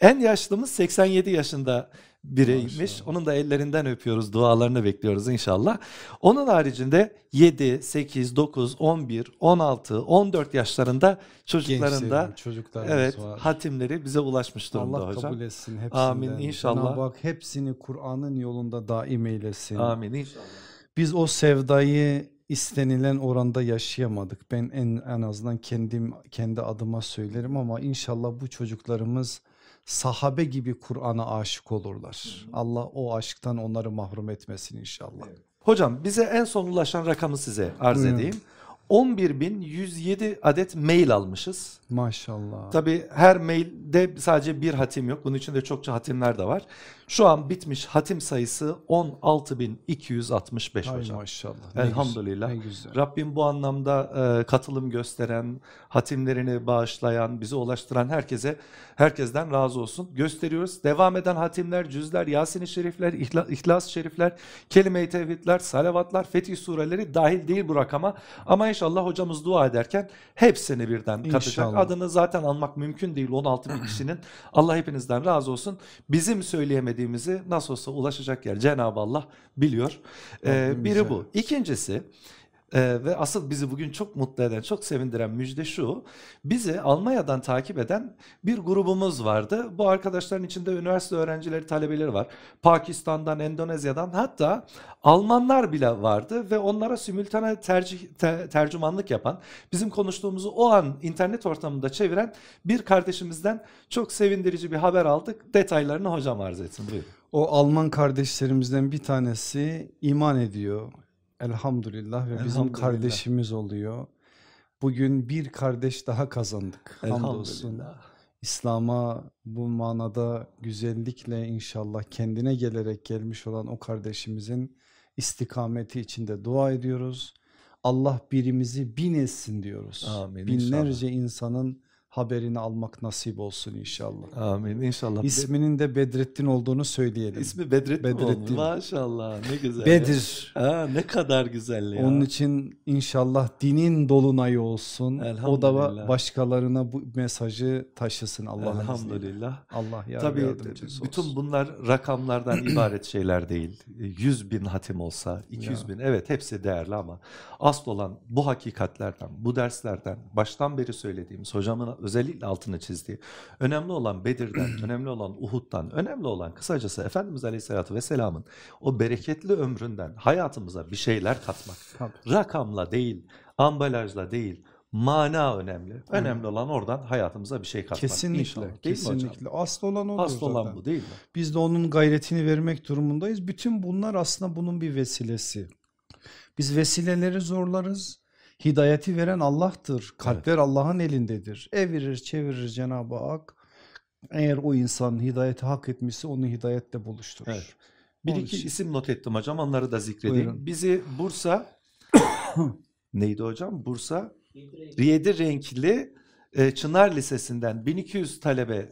En yaşlımız 87 yaşında bireymiş. Maşallah. Onun da ellerinden öpüyoruz, dualarını bekliyoruz inşallah. Onun haricinde 7, 8, 9, 11, 16, 14 yaşlarında çocukların da Gençlerin, çocuklarımız evet var. hatimleri bize ulaşmış durumda Allah hocam. kabul etsin hepsinden. Amin, inşallah. Cenab-ı Hak hepsini Kur'an'ın yolunda daim eylesin. Amin inşallah. Biz o sevdayı istenilen oranda yaşayamadık. Ben en en azından kendim kendi adıma söylerim ama inşallah bu çocuklarımız sahabe gibi Kur'an'a aşık olurlar. Allah o aşktan onları mahrum etmesin inşallah. Hocam bize en son ulaşan rakamı size arz Buyurun. edeyim. 11.107 adet mail almışız. Maşallah. Tabi her mailde sadece bir hatim yok. Bunun içinde çokça hatimler de var. Şu an bitmiş hatim sayısı 16.265 Ay hocam. maşallah. Ne güzel, Elhamdülillah. Ne güzel. Rabbim bu anlamda e, katılım gösteren, hatimlerini bağışlayan, bize ulaştıran herkese herkesten razı olsun. Gösteriyoruz. Devam eden hatimler, cüzler, Yasin-i Şerifler, İhla- İhlas-ı Şerifler, Kelime-i Tevhidler, Salavatlar, Fetih sureleri dahil değil bu rakama. Ama inşallah hocamız dua ederken hepsini birden katacak. İnşallah. Adını zaten almak mümkün değil 16 bin kişinin. Allah hepinizden razı olsun. Bizim söyleyemediğimizi nasıl olsa ulaşacak yer Cenab-ı Allah biliyor. Ee, biri bu. İkincisi e, ve asıl bizi bugün çok mutlu eden, çok sevindiren müjde şu. Bizi Almanya'dan takip eden bir grubumuz vardı. Bu arkadaşların içinde üniversite öğrencileri, talebeleri var. Pakistan'dan, Endonezya'dan hatta Almanlar bile vardı ve onlara simultane tercih, te- tercümanlık yapan, bizim konuştuğumuzu o an internet ortamında çeviren bir kardeşimizden çok sevindirici bir haber aldık. Detaylarını hocam arz etsin. Buyurun. O Alman kardeşlerimizden bir tanesi iman ediyor. Elhamdülillah ve bizim Elhamdülillah. kardeşimiz oluyor. Bugün bir kardeş daha kazandık. Hamdolsun. İslam'a bu manada güzellikle inşallah kendine gelerek gelmiş olan o kardeşimizin istikameti içinde dua ediyoruz. Allah birimizi bin etsin diyoruz. Amin, Binlerce insanın haberini almak nasip olsun inşallah. Amin inşallah. İsminin de Bedrettin olduğunu söyleyelim. İsmi Bedrettin, Bedrettin. oldu. Maşallah ne güzel. Bedir. Ha, ne kadar güzel ya. Onun için inşallah dinin dolunayı olsun. O da başkalarına bu mesajı taşısın Allah'ın izniyle. Elhamdülillah. Allah yar Tabii yardımcısı bütün bunlar rakamlardan ibaret şeyler değil. 100 bin hatim olsa, 200 Ya. bin evet hepsi değerli ama asıl olan bu hakikatlerden, bu derslerden baştan beri söylediğimiz hocamın özellikle altını çizdiği önemli olan Bedir'den, önemli olan Uhud'dan, önemli olan kısacası Efendimiz Aleyhisselatü Vesselam'ın o bereketli ömründen hayatımıza bir şeyler katmak. Tabii. Rakamla değil, ambalajla değil, mana önemli. Önemli olan oradan hayatımıza bir şey katmak. Kesinlikle, İnşallah. Değil kesinlikle. Asıl olan odur Asıl olan zaten. bu değil mi? Biz de onun gayretini vermek durumundayız. Bütün bunlar aslında bunun bir vesilesi. Biz vesileleri zorlarız. Hidayeti veren Allah'tır. Kalpler Allah'ın elindedir. Evirir çevirir Cenab-ı Hak. Eğer o insan hidayeti hak etmişse onu hidayetle buluşturur. Evet. Bir Onun iki için. isim not ettim hocam onları da zikredeyim. Buyurun. Bizi Bursa neydi hocam? Bursa Yedi Renkli e, Çınar Lisesi'nden 1200 talebe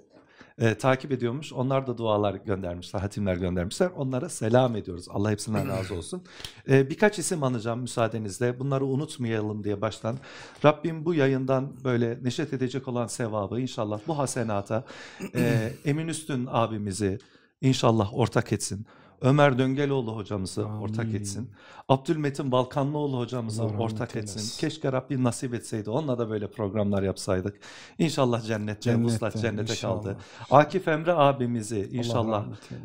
e, takip ediyormuş. Onlar da dualar göndermişler, hatimler göndermişler. Onlara selam ediyoruz. Allah hepsinden razı olsun. E, birkaç isim anacağım müsaadenizle. Bunları unutmayalım diye baştan. Rabbim bu yayından böyle neşet edecek olan sevabı inşallah bu hasenata e, Emin Üstün abimizi inşallah ortak etsin. Ömer Döngeloğlu hocamızı Amin. ortak etsin. Abdülmetin Balkanlıoğlu hocamızı Allah ortak etsin. eylesin. Keşke Rabbim nasip etseydi. Onunla da böyle programlar yapsaydık. İnşallah cennette, Cennette, vuslat cennete inşallah. kaldı. Akif Emre abimizi Allah inşallah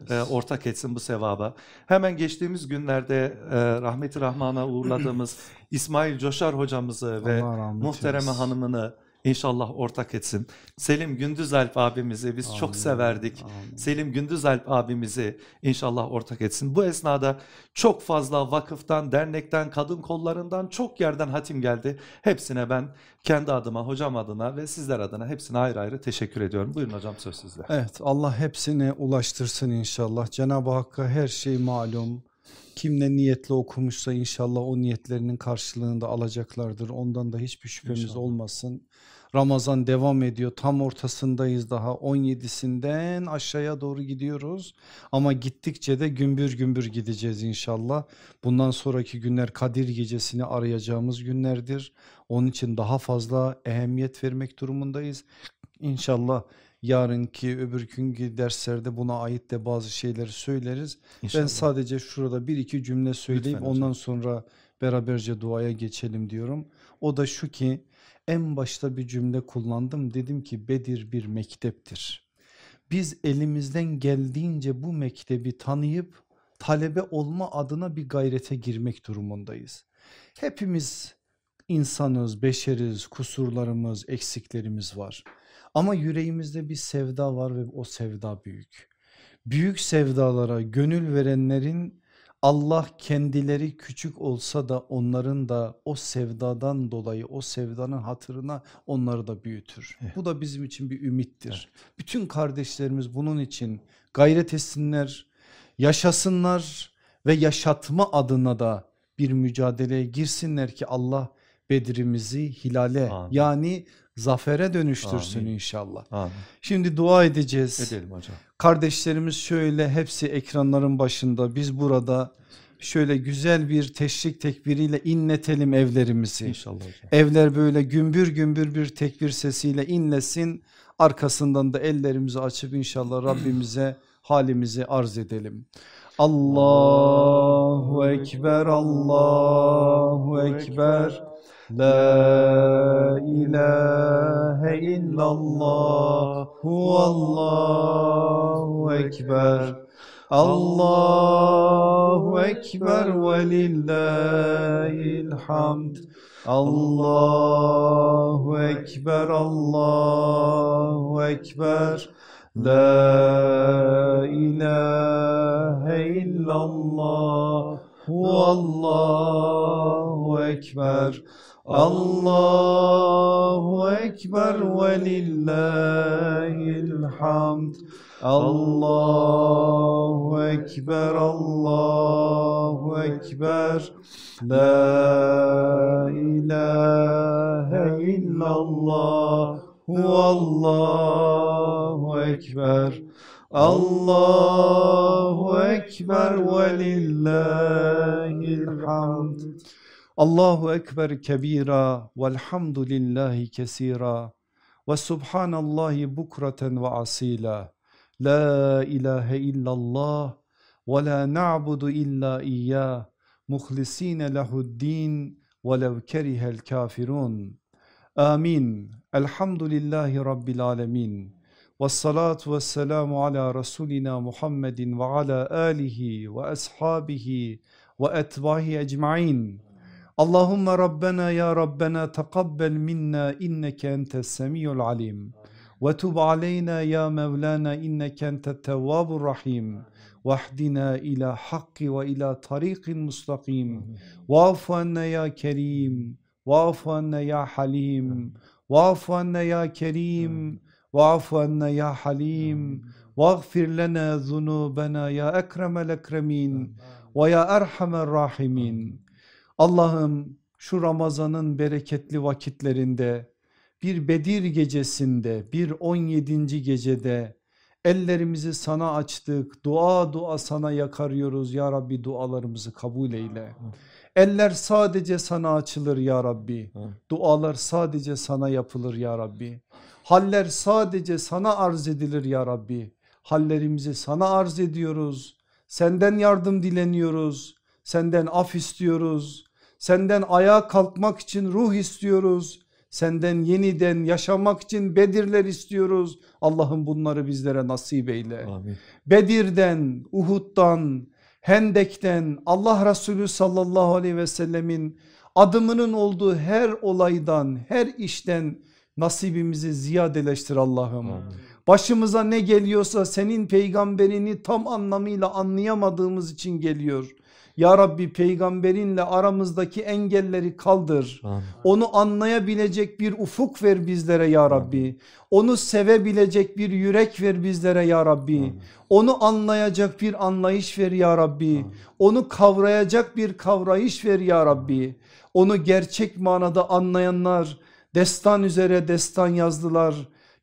e, ortak etsin bu sevaba. Hemen geçtiğimiz günlerde e, rahmeti rahmana uğurladığımız İsmail Coşar hocamızı ve muhtereme eylesin. hanımını inşallah ortak etsin. Selim Gündüzalp abimizi biz çok Amin, severdik. amin. Selim Gündüzalp abimizi inşallah ortak etsin. Bu esnada çok fazla vakıftan, dernekten, kadın kollarından çok yerden hatim geldi. Hepsine ben kendi adıma, hocam adına ve sizler adına hepsine ayrı ayrı teşekkür ediyorum. Buyurun hocam söz sizde. Evet Allah hepsine ulaştırsın inşallah. Cenab-ı Hakk'a her şey malum. Kim ne niyetle okumuşsa inşallah o niyetlerinin karşılığında alacaklardır. Ondan da hiçbir şüphemiz İnşallah. olmasın. Ramazan devam ediyor. Tam ortasındayız daha. 17'sinden aşağıya doğru gidiyoruz. Ama gittikçe de gümbür gümbür gideceğiz inşallah. Bundan sonraki günler Kadir gecesini arayacağımız günlerdir. Onun için daha fazla ehemmiyet vermek durumundayız. İnşallah yarınki öbür günkü derslerde buna ait de bazı şeyleri söyleriz. İnşallah. Ben sadece şurada bir iki cümle söyleyip Lütfen hocam. ondan sonra beraberce duaya geçelim diyorum. O da şu ki en başta bir cümle kullandım dedim ki Bedir bir mekteptir. Biz elimizden geldiğince bu mektebi tanıyıp talebe olma adına bir gayrete girmek durumundayız. Hepimiz insanız, beşeriz, kusurlarımız, eksiklerimiz var. Ama yüreğimizde bir sevda var ve o sevda büyük. Büyük sevdalara gönül verenlerin Allah kendileri küçük olsa da onların da o sevdadan dolayı o sevdanın hatırına onları da büyütür. Evet. Bu da bizim için bir ümittir. Bütün kardeşlerimiz bunun için gayret etsinler, yaşasınlar ve yaşatma adına da bir mücadeleye girsinler ki Allah Bedir'imizi hilale Amin. yani zafere dönüştürsün Amin. inşallah. Amin. Şimdi dua edeceğiz. Edelim hocam. Kardeşlerimiz şöyle hepsi ekranların başında biz burada şöyle güzel bir teşrik tekbiriyle inletelim evlerimizi. İnşallah hocam. Evler böyle gümbür gümbür bir tekbir sesiyle inlesin. Arkasından da ellerimizi açıp inşallah Rabbimize halimizi arz edelim. Allahu Ekber, Allahu Ekber. La ilahe illallah Allahu Ekber. Allahu Ekber ve lillahil hamd. Allahu Ekber Allahu Ekber. La ilahe illallah Allahu Ekber Allahu Ekber ve lillahil hamd Allahu Ekber Allahu Ekber. La ilahe illallah. Allahu Ekber. Allahu Ekber ve lillahil hamd الله أكبر كبيرا والحمد لله كثيرا وسبحان الله بكرة وعصيلا لا إله إلا الله ولا نعبد إلا إياه مخلصين له الدين ولو كره الكافرون آمين الحمد لله رب العالمين والصلاة والسلام على رسولنا محمد وعلى آله وأصحابه وأتباه أجمعين Allahümme Rabbena ya Rabbena takabbel minna inneke entes semiyul alim. Ve tub aleyna ya Mevlana inneke entet tevvabur rahim. Vahdina ila hakki ve ila tariqin mustakim vaafu ya kerim. Vaafu ya halim. Vaafu ya kerim. Vaafu ya halim. Vaghfir lana zunubana ya ekremel ekremin ve ya erhamer rahimin. Allah'ım şu Ramazan'ın bereketli vakitlerinde bir Bedir gecesinde bir 17. gecede ellerimizi sana açtık dua dua sana yakarıyoruz ya Rabbi dualarımızı kabul eyle. Eller sadece sana açılır ya Rabbi. Dualar sadece sana yapılır ya Rabbi. Haller sadece sana arz edilir ya Rabbi. Hallerimizi sana arz ediyoruz. Senden yardım dileniyoruz. Senden af istiyoruz. Senden ayağa kalkmak için ruh istiyoruz. Senden yeniden yaşamak için Bedirler istiyoruz. Allah'ım bunları bizlere nasip eyle. Amin. Bedir'den, Uhud'dan, Hendek'ten Allah Resulü sallallahu aleyhi ve sellemin adımının olduğu her olaydan, her işten nasibimizi ziyadeleştir Allah'ım. Başımıza ne geliyorsa senin peygamberini tam anlamıyla anlayamadığımız için geliyor. Ya Rabbi peygamberinle aramızdaki engelleri kaldır. Amin. Onu anlayabilecek bir ufuk ver bizlere ya Rabbi. Onu sevebilecek bir yürek ver bizlere ya Rabbi. Amin. Onu anlayacak bir anlayış ver ya Rabbi. Amin. Onu kavrayacak bir kavrayış ver ya Rabbi. Onu gerçek manada anlayanlar destan üzere destan yazdılar.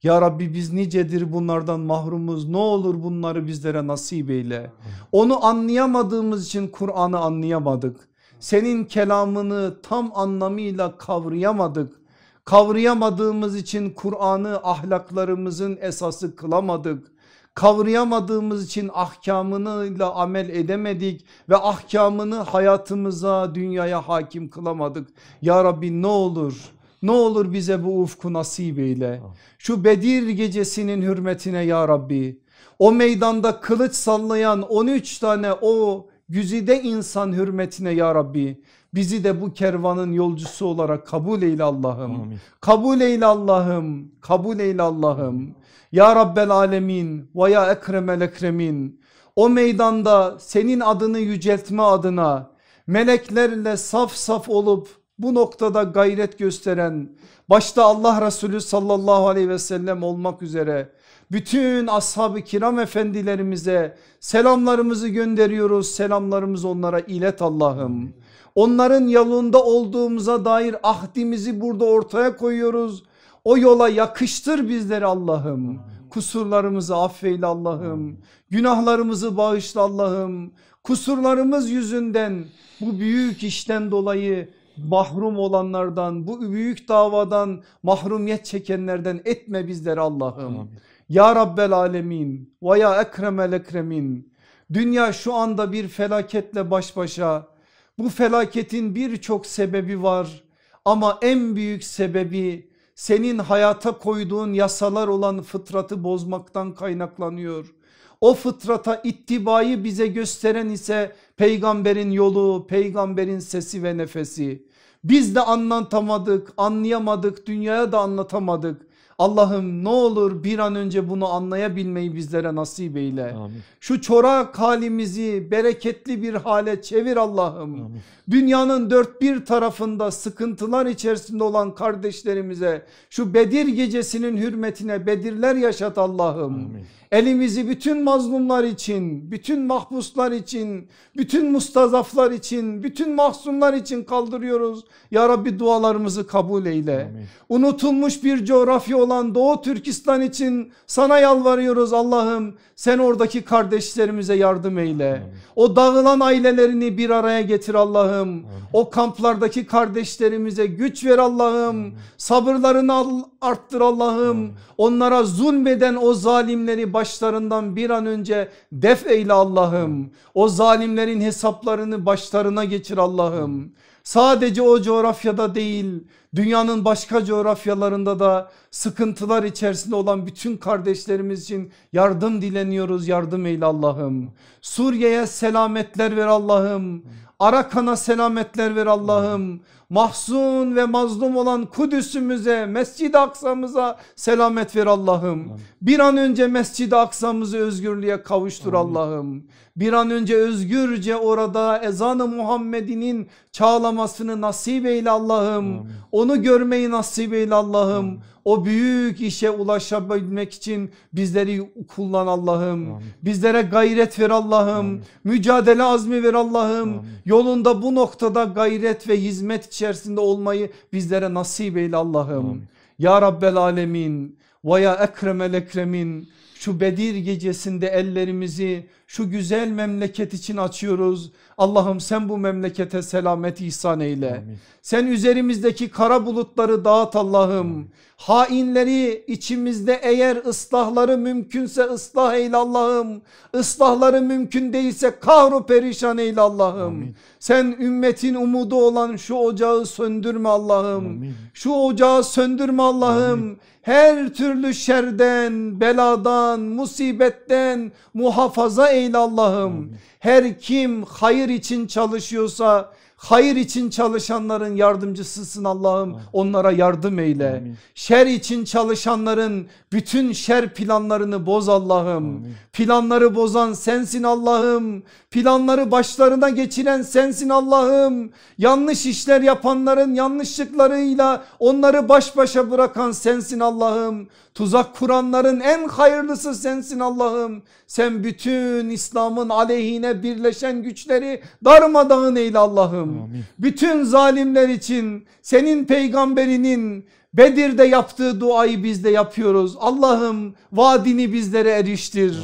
Ya Rabbi biz nicedir bunlardan mahrumuz ne olur bunları bizlere nasip eyle. Onu anlayamadığımız için Kur'an'ı anlayamadık. Senin kelamını tam anlamıyla kavrayamadık. Kavrayamadığımız için Kur'an'ı ahlaklarımızın esası kılamadık. Kavrayamadığımız için ahkamıyla amel edemedik ve ahkamını hayatımıza dünyaya hakim kılamadık. Ya Rabbi ne olur ne olur bize bu ufku nasip eyle. Şu Bedir gecesinin hürmetine ya Rabbi. O meydanda kılıç sallayan 13 tane o güzide insan hürmetine ya Rabbi. Bizi de bu kervanın yolcusu olarak kabul eyle Allah'ım. Kabul eyle Allah'ım. Kabul eyle Allah'ım. Ya Rabbel Alemin ve ya Ekremel Ekremin. O meydanda senin adını yüceltme adına meleklerle saf saf olup bu noktada gayret gösteren başta Allah Resulü sallallahu aleyhi ve sellem olmak üzere bütün ashab-ı kiram efendilerimize selamlarımızı gönderiyoruz. Selamlarımızı onlara ilet Allah'ım. Onların yolunda olduğumuza dair ahdimizi burada ortaya koyuyoruz. O yola yakıştır bizleri Allah'ım. Kusurlarımızı affeyle Allah'ım. Günahlarımızı bağışla Allah'ım. Kusurlarımız yüzünden bu büyük işten dolayı mahrum olanlardan bu büyük davadan mahrumiyet çekenlerden etme bizleri Allah'ım. Ya Rabbel Alemin ve ya Ekremel Ekremin. Dünya şu anda bir felaketle baş başa. Bu felaketin birçok sebebi var ama en büyük sebebi senin hayata koyduğun yasalar olan fıtratı bozmaktan kaynaklanıyor. O fıtrata ittibayı bize gösteren ise peygamberin yolu, peygamberin sesi ve nefesi. Biz de anlatamadık, anlayamadık, dünyaya da anlatamadık. Allah'ım ne olur bir an önce bunu anlayabilmeyi bizlere nasip eyle. Amin. Şu çorak halimizi bereketli bir hale çevir Allah'ım. Dünyanın dört bir tarafında sıkıntılar içerisinde olan kardeşlerimize şu Bedir gecesinin hürmetine Bedirler yaşat Allah'ım. Elimizi bütün mazlumlar için, bütün mahpuslar için, bütün mustazaflar için, bütün mahzunlar için kaldırıyoruz. Ya Rabbi dualarımızı kabul eyle. Amin. Unutulmuş bir coğrafya olan Doğu Türkistan için sana yalvarıyoruz Allah'ım. Sen oradaki kardeşlerimize yardım eyle. Amin. O dağılan ailelerini bir araya getir Allah'ım. O kamplardaki kardeşlerimize güç ver Allah'ım. Sabırlarını arttır Allah'ım. Onlara zulmeden o zalimleri başlarından bir an önce def eyle Allah'ım. O zalimlerin hesaplarını başlarına geçir Allah'ım. Sadece o coğrafyada değil dünyanın başka coğrafyalarında da sıkıntılar içerisinde olan bütün kardeşlerimiz için yardım dileniyoruz yardım eyle Allah'ım. Suriye'ye selametler ver Allah'ım. Arakan'a selametler ver Allah'ım. Mahzun ve mazlum olan Kudüs'ümüze, Mescid-i Aksa'mıza selamet ver Allah'ım. Bir an önce Mescid-i Aksa'mızı özgürlüğe kavuştur Allah'ım. Bir an önce özgürce orada ezanı Muhammed'inin çağlamasını nasip eyle Allah'ım. Onu görmeyi nasip eyle Allah'ım. O büyük işe ulaşabilmek için bizleri kullan Allah'ım. Bizlere gayret ver Allah'ım. Mücadele azmi ver Allah'ım. Yolunda bu noktada gayret ve hizmet içerisinde olmayı bizlere nasip eyle Allah'ım. Ya Rabbel Alemin ve ya ekremel ekremin şu Bedir gecesinde ellerimizi şu güzel memleket için açıyoruz. Allah'ım sen bu memlekete selamet ihsan eyle. Amin. Sen üzerimizdeki kara bulutları dağıt Allah'ım. Hainleri içimizde eğer ıslahları mümkünse ıslah eyle Allah'ım. Islahları mümkün değilse kahru perişan eyle Allah'ım. Sen ümmetin umudu olan şu ocağı söndürme Allah'ım. Şu ocağı söndürme Allah'ım her türlü şerden, beladan, musibetten muhafaza eyle Allah'ım. Her kim hayır için çalışıyorsa Hayır için çalışanların yardımcısısın Allah'ım. Onlara yardım eyle. Amin. Şer için çalışanların bütün şer planlarını boz Allah'ım. Planları bozan sensin Allah'ım. Planları başlarına geçiren sensin Allah'ım. Yanlış işler yapanların yanlışlıklarıyla onları baş başa bırakan sensin Allah'ım. Tuzak kuranların en hayırlısı sensin Allah'ım. Sen bütün İslam'ın aleyhine birleşen güçleri darmadağın eyle Allah'ım. Bütün zalimler için senin peygamberinin Bedir'de yaptığı duayı biz de yapıyoruz. Allah'ım vaadini bizlere eriştir.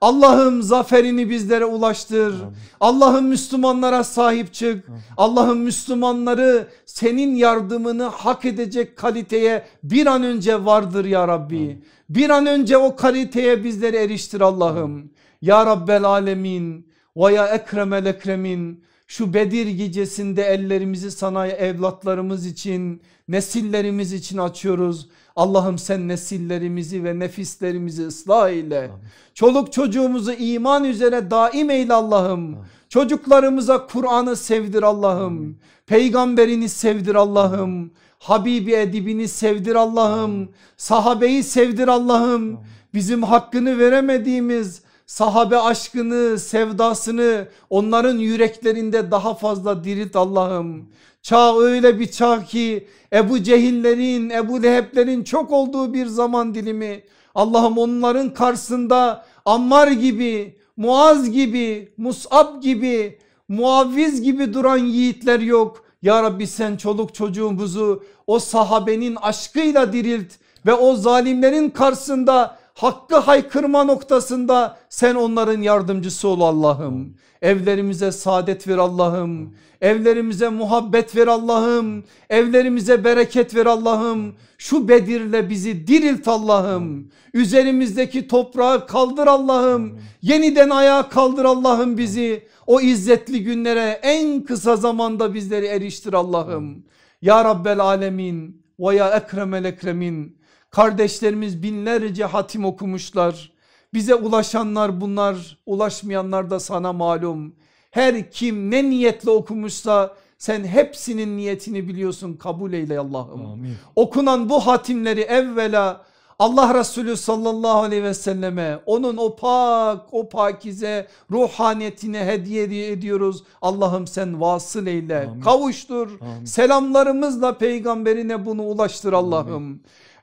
Allah'ım zaferini bizlere ulaştır. Allah'ım Müslümanlara sahip çık. Allah'ım Müslümanları senin yardımını hak edecek kaliteye bir an önce vardır ya Rabbi. Amin. Bir an önce o kaliteye bizleri eriştir Allah'ım. Ya Rabbel Alemin ve ya Ekremel Ekremin şu Bedir gecesinde ellerimizi sana evlatlarımız için nesillerimiz için açıyoruz. Allah'ım sen nesillerimizi ve nefislerimizi ıslah. Amin. Çoluk çocuğumuzu iman üzere daim eyle Allah'ım. Çocuklarımıza Kur'an'ı sevdir Allah'ım. Peygamberini sevdir Allah'ım. Habibi edibini sevdir Allah'ım. Sahabeyi sevdir Allah'ım. Bizim hakkını veremediğimiz sahabe aşkını, sevdasını onların yüreklerinde daha fazla dirilt Allah'ım. Çağ öyle bir çağ ki Ebu Cehillerin, Ebu Leheblerin çok olduğu bir zaman dilimi. Allah'ım onların karşısında Ammar gibi, Muaz gibi, Musab gibi, Muavviz gibi duran yiğitler yok. Ya Rabbi sen çoluk çocuğumuzu o sahabenin aşkıyla dirilt ve o zalimlerin karşısında hakkı haykırma noktasında sen onların yardımcısı ol Allah'ım. Evlerimize saadet ver Allah'ım. Evlerimize muhabbet ver Allah'ım. Evlerimize bereket ver Allah'ım. Şu Bedir'le bizi dirilt Allah'ım. Üzerimizdeki toprağı kaldır Allah'ım. Yeniden ayağa kaldır Allah'ım bizi. O izzetli günlere en kısa zamanda bizleri eriştir Allah'ım. Ya Rabbel Alemin ve ya Ekremel Ekremin. Kardeşlerimiz binlerce hatim okumuşlar. Bize ulaşanlar bunlar ulaşmayanlar da sana malum. Her kim ne niyetle okumuşsa sen hepsinin niyetini biliyorsun kabul eyle Allah'ım. Okunan bu hatimleri evvela Allah Resulü sallallahu aleyhi ve selleme onun o pak o pakize ruhaniyetine hediye ediyoruz. Allah'ım sen vasıl eyle Amin. kavuştur Amin. selamlarımızla peygamberine bunu ulaştır Allah'ım.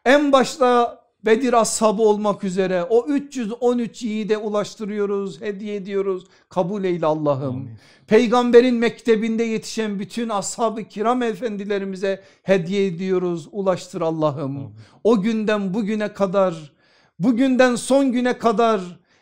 En başta Bedir ashabı olmak üzere o 313 yiğide ulaştırıyoruz, hediye ediyoruz. Kabul eyle Allah'ım. Peygamberin mektebinde yetişen bütün ashab-ı kiram efendilerimize hediye ediyoruz. Ulaştır Allah'ım. O günden bugüne kadar, bugünden son güne kadar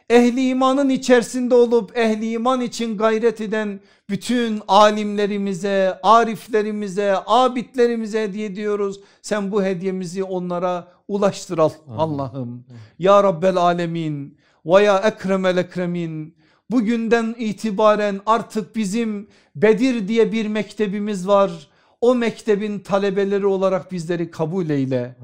ehli imanın içerisinde olup ehli iman için gayret eden bütün alimlerimize, ariflerimize, abidlerimize hediye ediyoruz. Sen bu hediyemizi onlara ulaştır Allah'ım. Ya Rabbel Alemin ve ya Ekremel Ekremin bugünden itibaren artık bizim Bedir diye bir mektebimiz var. O mektebin talebeleri olarak bizleri kabul eyle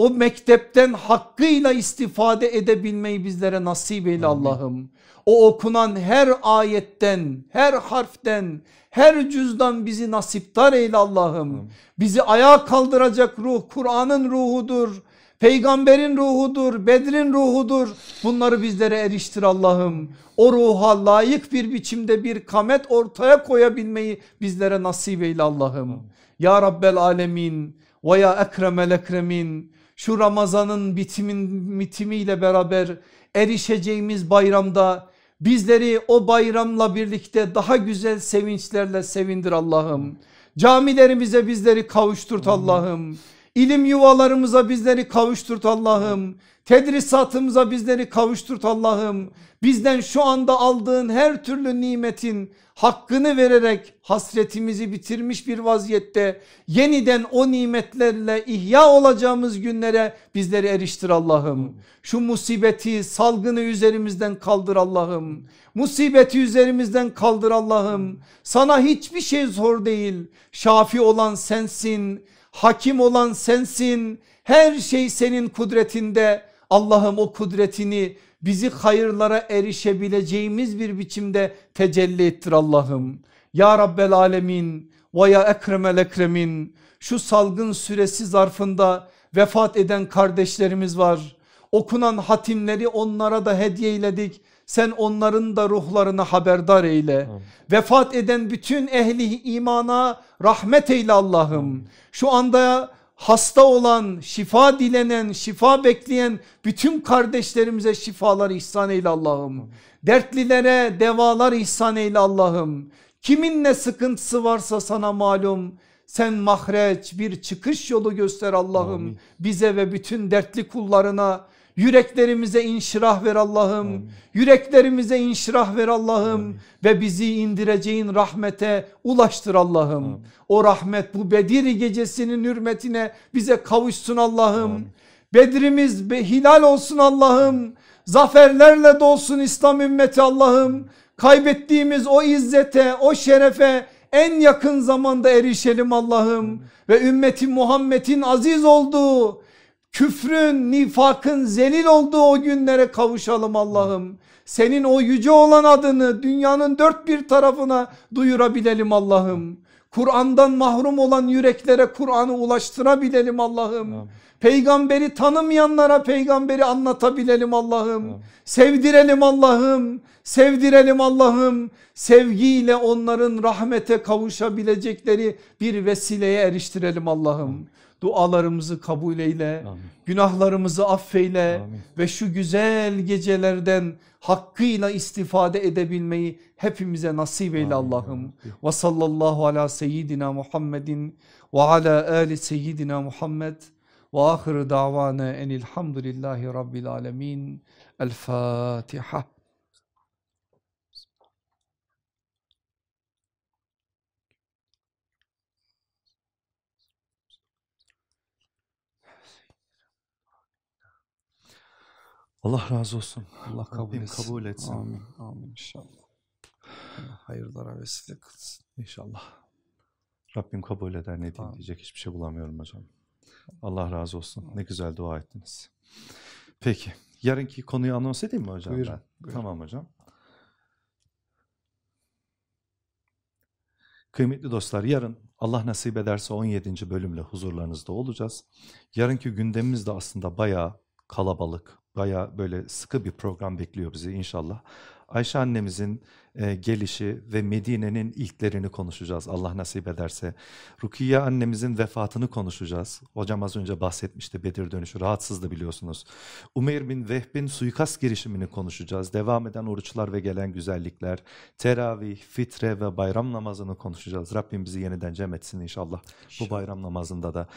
o mektepten hakkıyla istifade edebilmeyi bizlere nasip eyle Allah'ım. O okunan her ayetten, her harften, her cüzdan bizi nasiptar eyle Allah'ım. Bizi ayağa kaldıracak ruh Kur'an'ın ruhudur. Peygamberin ruhudur, Bedir'in ruhudur. Bunları bizlere eriştir Allah'ım. O ruha layık bir biçimde bir kamet ortaya koyabilmeyi bizlere nasip eyle Allah'ım. Ya Rabbel Alemin ve ya Ekremel Ekremin şu Ramazan'ın bitimin, bitimiyle beraber erişeceğimiz bayramda bizleri o bayramla birlikte daha güzel sevinçlerle sevindir Allah'ım. Camilerimize bizleri kavuşturt Allah'ım. İlim yuvalarımıza bizleri kavuşturt Allah'ım. Tedrisatımıza bizleri kavuşturt Allah'ım. Bizden şu anda aldığın her türlü nimetin hakkını vererek hasretimizi bitirmiş bir vaziyette yeniden o nimetlerle ihya olacağımız günlere bizleri eriştir Allah'ım. Şu musibeti salgını üzerimizden kaldır Allah'ım. Musibeti üzerimizden kaldır Allah'ım. Sana hiçbir şey zor değil. Şafi olan sensin. Hakim olan sensin. Her şey senin kudretinde. Allah'ım o kudretini bizi hayırlara erişebileceğimiz bir biçimde tecelli ettir Allah'ım. Ya Rabbel Alemin ve ya Ekremel Ekremin şu salgın süresi zarfında vefat eden kardeşlerimiz var. Okunan hatimleri onlara da hediye eyledik. Sen onların da ruhlarını haberdar eyle. Vefat eden bütün ehli imana rahmet eyle Allah'ım. Şu anda hasta olan, şifa dilenen, şifa bekleyen bütün kardeşlerimize şifalar ihsan eyle Allah'ım. Dertlilere devalar ihsan eyle Allah'ım. Kimin ne sıkıntısı varsa sana malum. Sen mahreç bir çıkış yolu göster Allah'ım bize ve bütün dertli kullarına. Yüreklerimize inşirah ver Allah'ım. Yüreklerimize inşirah ver Allah'ım ve bizi indireceğin rahmete ulaştır Allah'ım. O rahmet bu Bedir gecesinin hürmetine bize kavuşsun Allah'ım. Bedrimiz hilal olsun Allah'ım. Zaferlerle dolsun İslam ümmeti Allah'ım. Kaybettiğimiz o izzete, o şerefe en yakın zamanda erişelim Allah'ım. Ve ümmeti Muhammed'in aziz olduğu küfrün, nifakın zelil olduğu o günlere kavuşalım Allah'ım. Senin o yüce olan adını dünyanın dört bir tarafına duyurabilelim Allah'ım. Kur'an'dan mahrum olan yüreklere Kur'an'ı ulaştırabilelim Allah'ım. Peygamberi tanımayanlara peygamberi anlatabilelim Allah'ım. Sevdirelim Allah'ım. Sevdirelim Allah'ım. Sevgiyle onların rahmete kavuşabilecekleri bir vesileye eriştirelim Allah'ım. Dualarımızı kabul eyle. Amin. Günahlarımızı affeyle Amin. ve şu güzel gecelerden hakkıyla istifade edebilmeyi hepimize nasip eyle Allah'ım. Ve sallallahu ala seyyidina Muhammedin ve ala ali seyyidina Muhammed ve ahir davana enilhamdülillahi rabbil alemin. El Fatiha. Allah razı olsun. Allah kabul etsin. kabul etsin. Amin. Amin inşallah. hayırlara vesile kılsın. İnşallah. Rabbim kabul eder ne diyeyim diyecek hiçbir şey bulamıyorum hocam. Allah razı olsun. Ne güzel dua ettiniz. Peki. Yarınki konuyu anons edeyim mi hocam? Buyurun, buyurun. Tamam hocam. Kıymetli dostlar yarın Allah nasip ederse 17. bölümle huzurlarınızda olacağız. Yarınki gündemimiz de aslında bayağı kalabalık, bayağı böyle sıkı bir program bekliyor bizi inşallah. Ayşe annemizin e, gelişi ve Medine'nin ilklerini konuşacağız Allah nasip ederse. Rukiye annemizin vefatını konuşacağız. Hocam az önce bahsetmişti Bedir dönüşü rahatsızdı biliyorsunuz. Umeyr bin Vehb'in suikast girişimini konuşacağız. Devam eden oruçlar ve gelen güzellikler, teravih, fitre ve bayram namazını konuşacağız. Rabbim bizi yeniden cem etsin inşallah, bu bayram namazında da.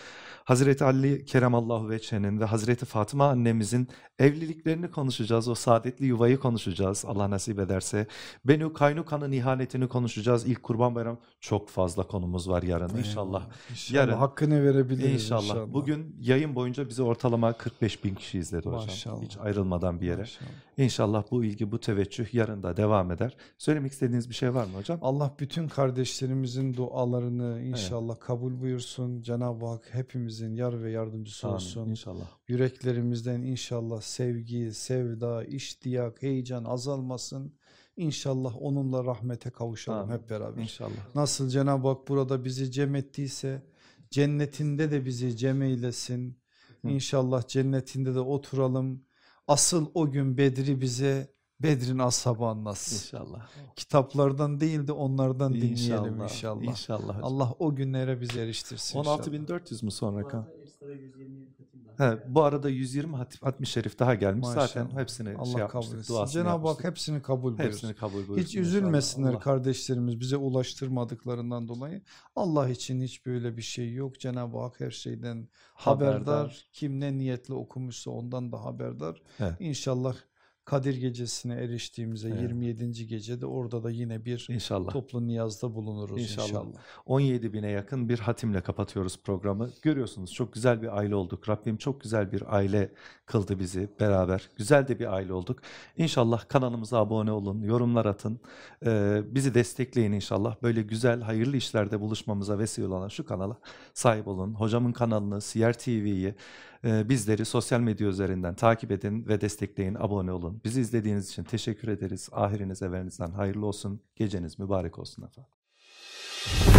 Hazreti Ali Keremallahu Veçhe'nin ve Hazreti Fatıma annemizin evliliklerini konuşacağız. O saadetli yuvayı konuşacağız Allah nasip ederse. Beni Benu Kaynuka'nın ihanetini konuşacağız. İlk Kurban Bayramı çok fazla konumuz var yarın inşallah. İnşallah yarın, hakkını verebiliriz inşallah. inşallah. Bugün yayın boyunca bizi ortalama 45 bin kişi izledi hocam. Maşallah. Hiç ayrılmadan bir yere. Maşallah. İnşallah bu ilgi bu teveccüh yarın da devam eder. Söylemek istediğiniz bir şey var mı hocam? Allah bütün kardeşlerimizin dualarını inşallah evet. kabul buyursun. Cenab-ı Hak hepimizin yar ve yardımcısı Amin. olsun. İnşallah. Yüreklerimizden inşallah sevgi, sevda, iştiyak, heyecan azalmasın. İnşallah onunla rahmete kavuşalım Amin. hep beraber. İnşallah. Nasıl Cenab-ı Hak burada bizi cem ettiyse cennetinde de bizi cem eylesin. İnşallah cennetinde de oturalım. Asıl o gün Bedri bize Bedrin ashabı anlatsın. İnşallah. Kitaplardan değil de onlardan dinleyelim inşallah. inşallah. İnşallah. Allah o günlere bizi eriştirsin. 16.400 mü sonra kan? Sonra 127 hatim daha. He, bu arada 120 hatim, hatmi şerif daha gelmiş. Zaten Maşallah. hepsini Allah kabul şey yapmıştık, etsin. duasını Cenab-ı Hak hepsini kabul buyursun. Hepsini kabul buyursun. Hiç üzülmesinler Allah- kardeşlerimiz bize ulaştırmadıklarından dolayı. Allah için hiç böyle bir şey yok. Cenab-ı Hak her şeyden haberdar. Haberdar. Kim ne niyetle okumuşsa ondan da haberdar. Evet. İnşallah Kadir gecesine eriştiğimize Evet. 27. gecede orada da yine bir İnşallah. toplu niyazda bulunuruz İnşallah. inşallah. 17 bine yakın bir hatimle kapatıyoruz programı. Görüyorsunuz çok güzel bir aile olduk. Rabbim çok güzel bir aile kıldı bizi beraber. Güzel de bir aile olduk. İnşallah kanalımıza abone olun, yorumlar atın. Ee, bizi destekleyin inşallah. Böyle güzel, hayırlı işlerde buluşmamıza vesile olan şu kanala sahip olun. Hocamın kanalını, Siyer TV'yi, ee, bizleri sosyal medya üzerinden takip edin ve destekleyin, abone olun. Bizi izlediğiniz için teşekkür ederiz. Ahiriniz evverinizden hayırlı olsun. Geceniz mübarek olsun efendim.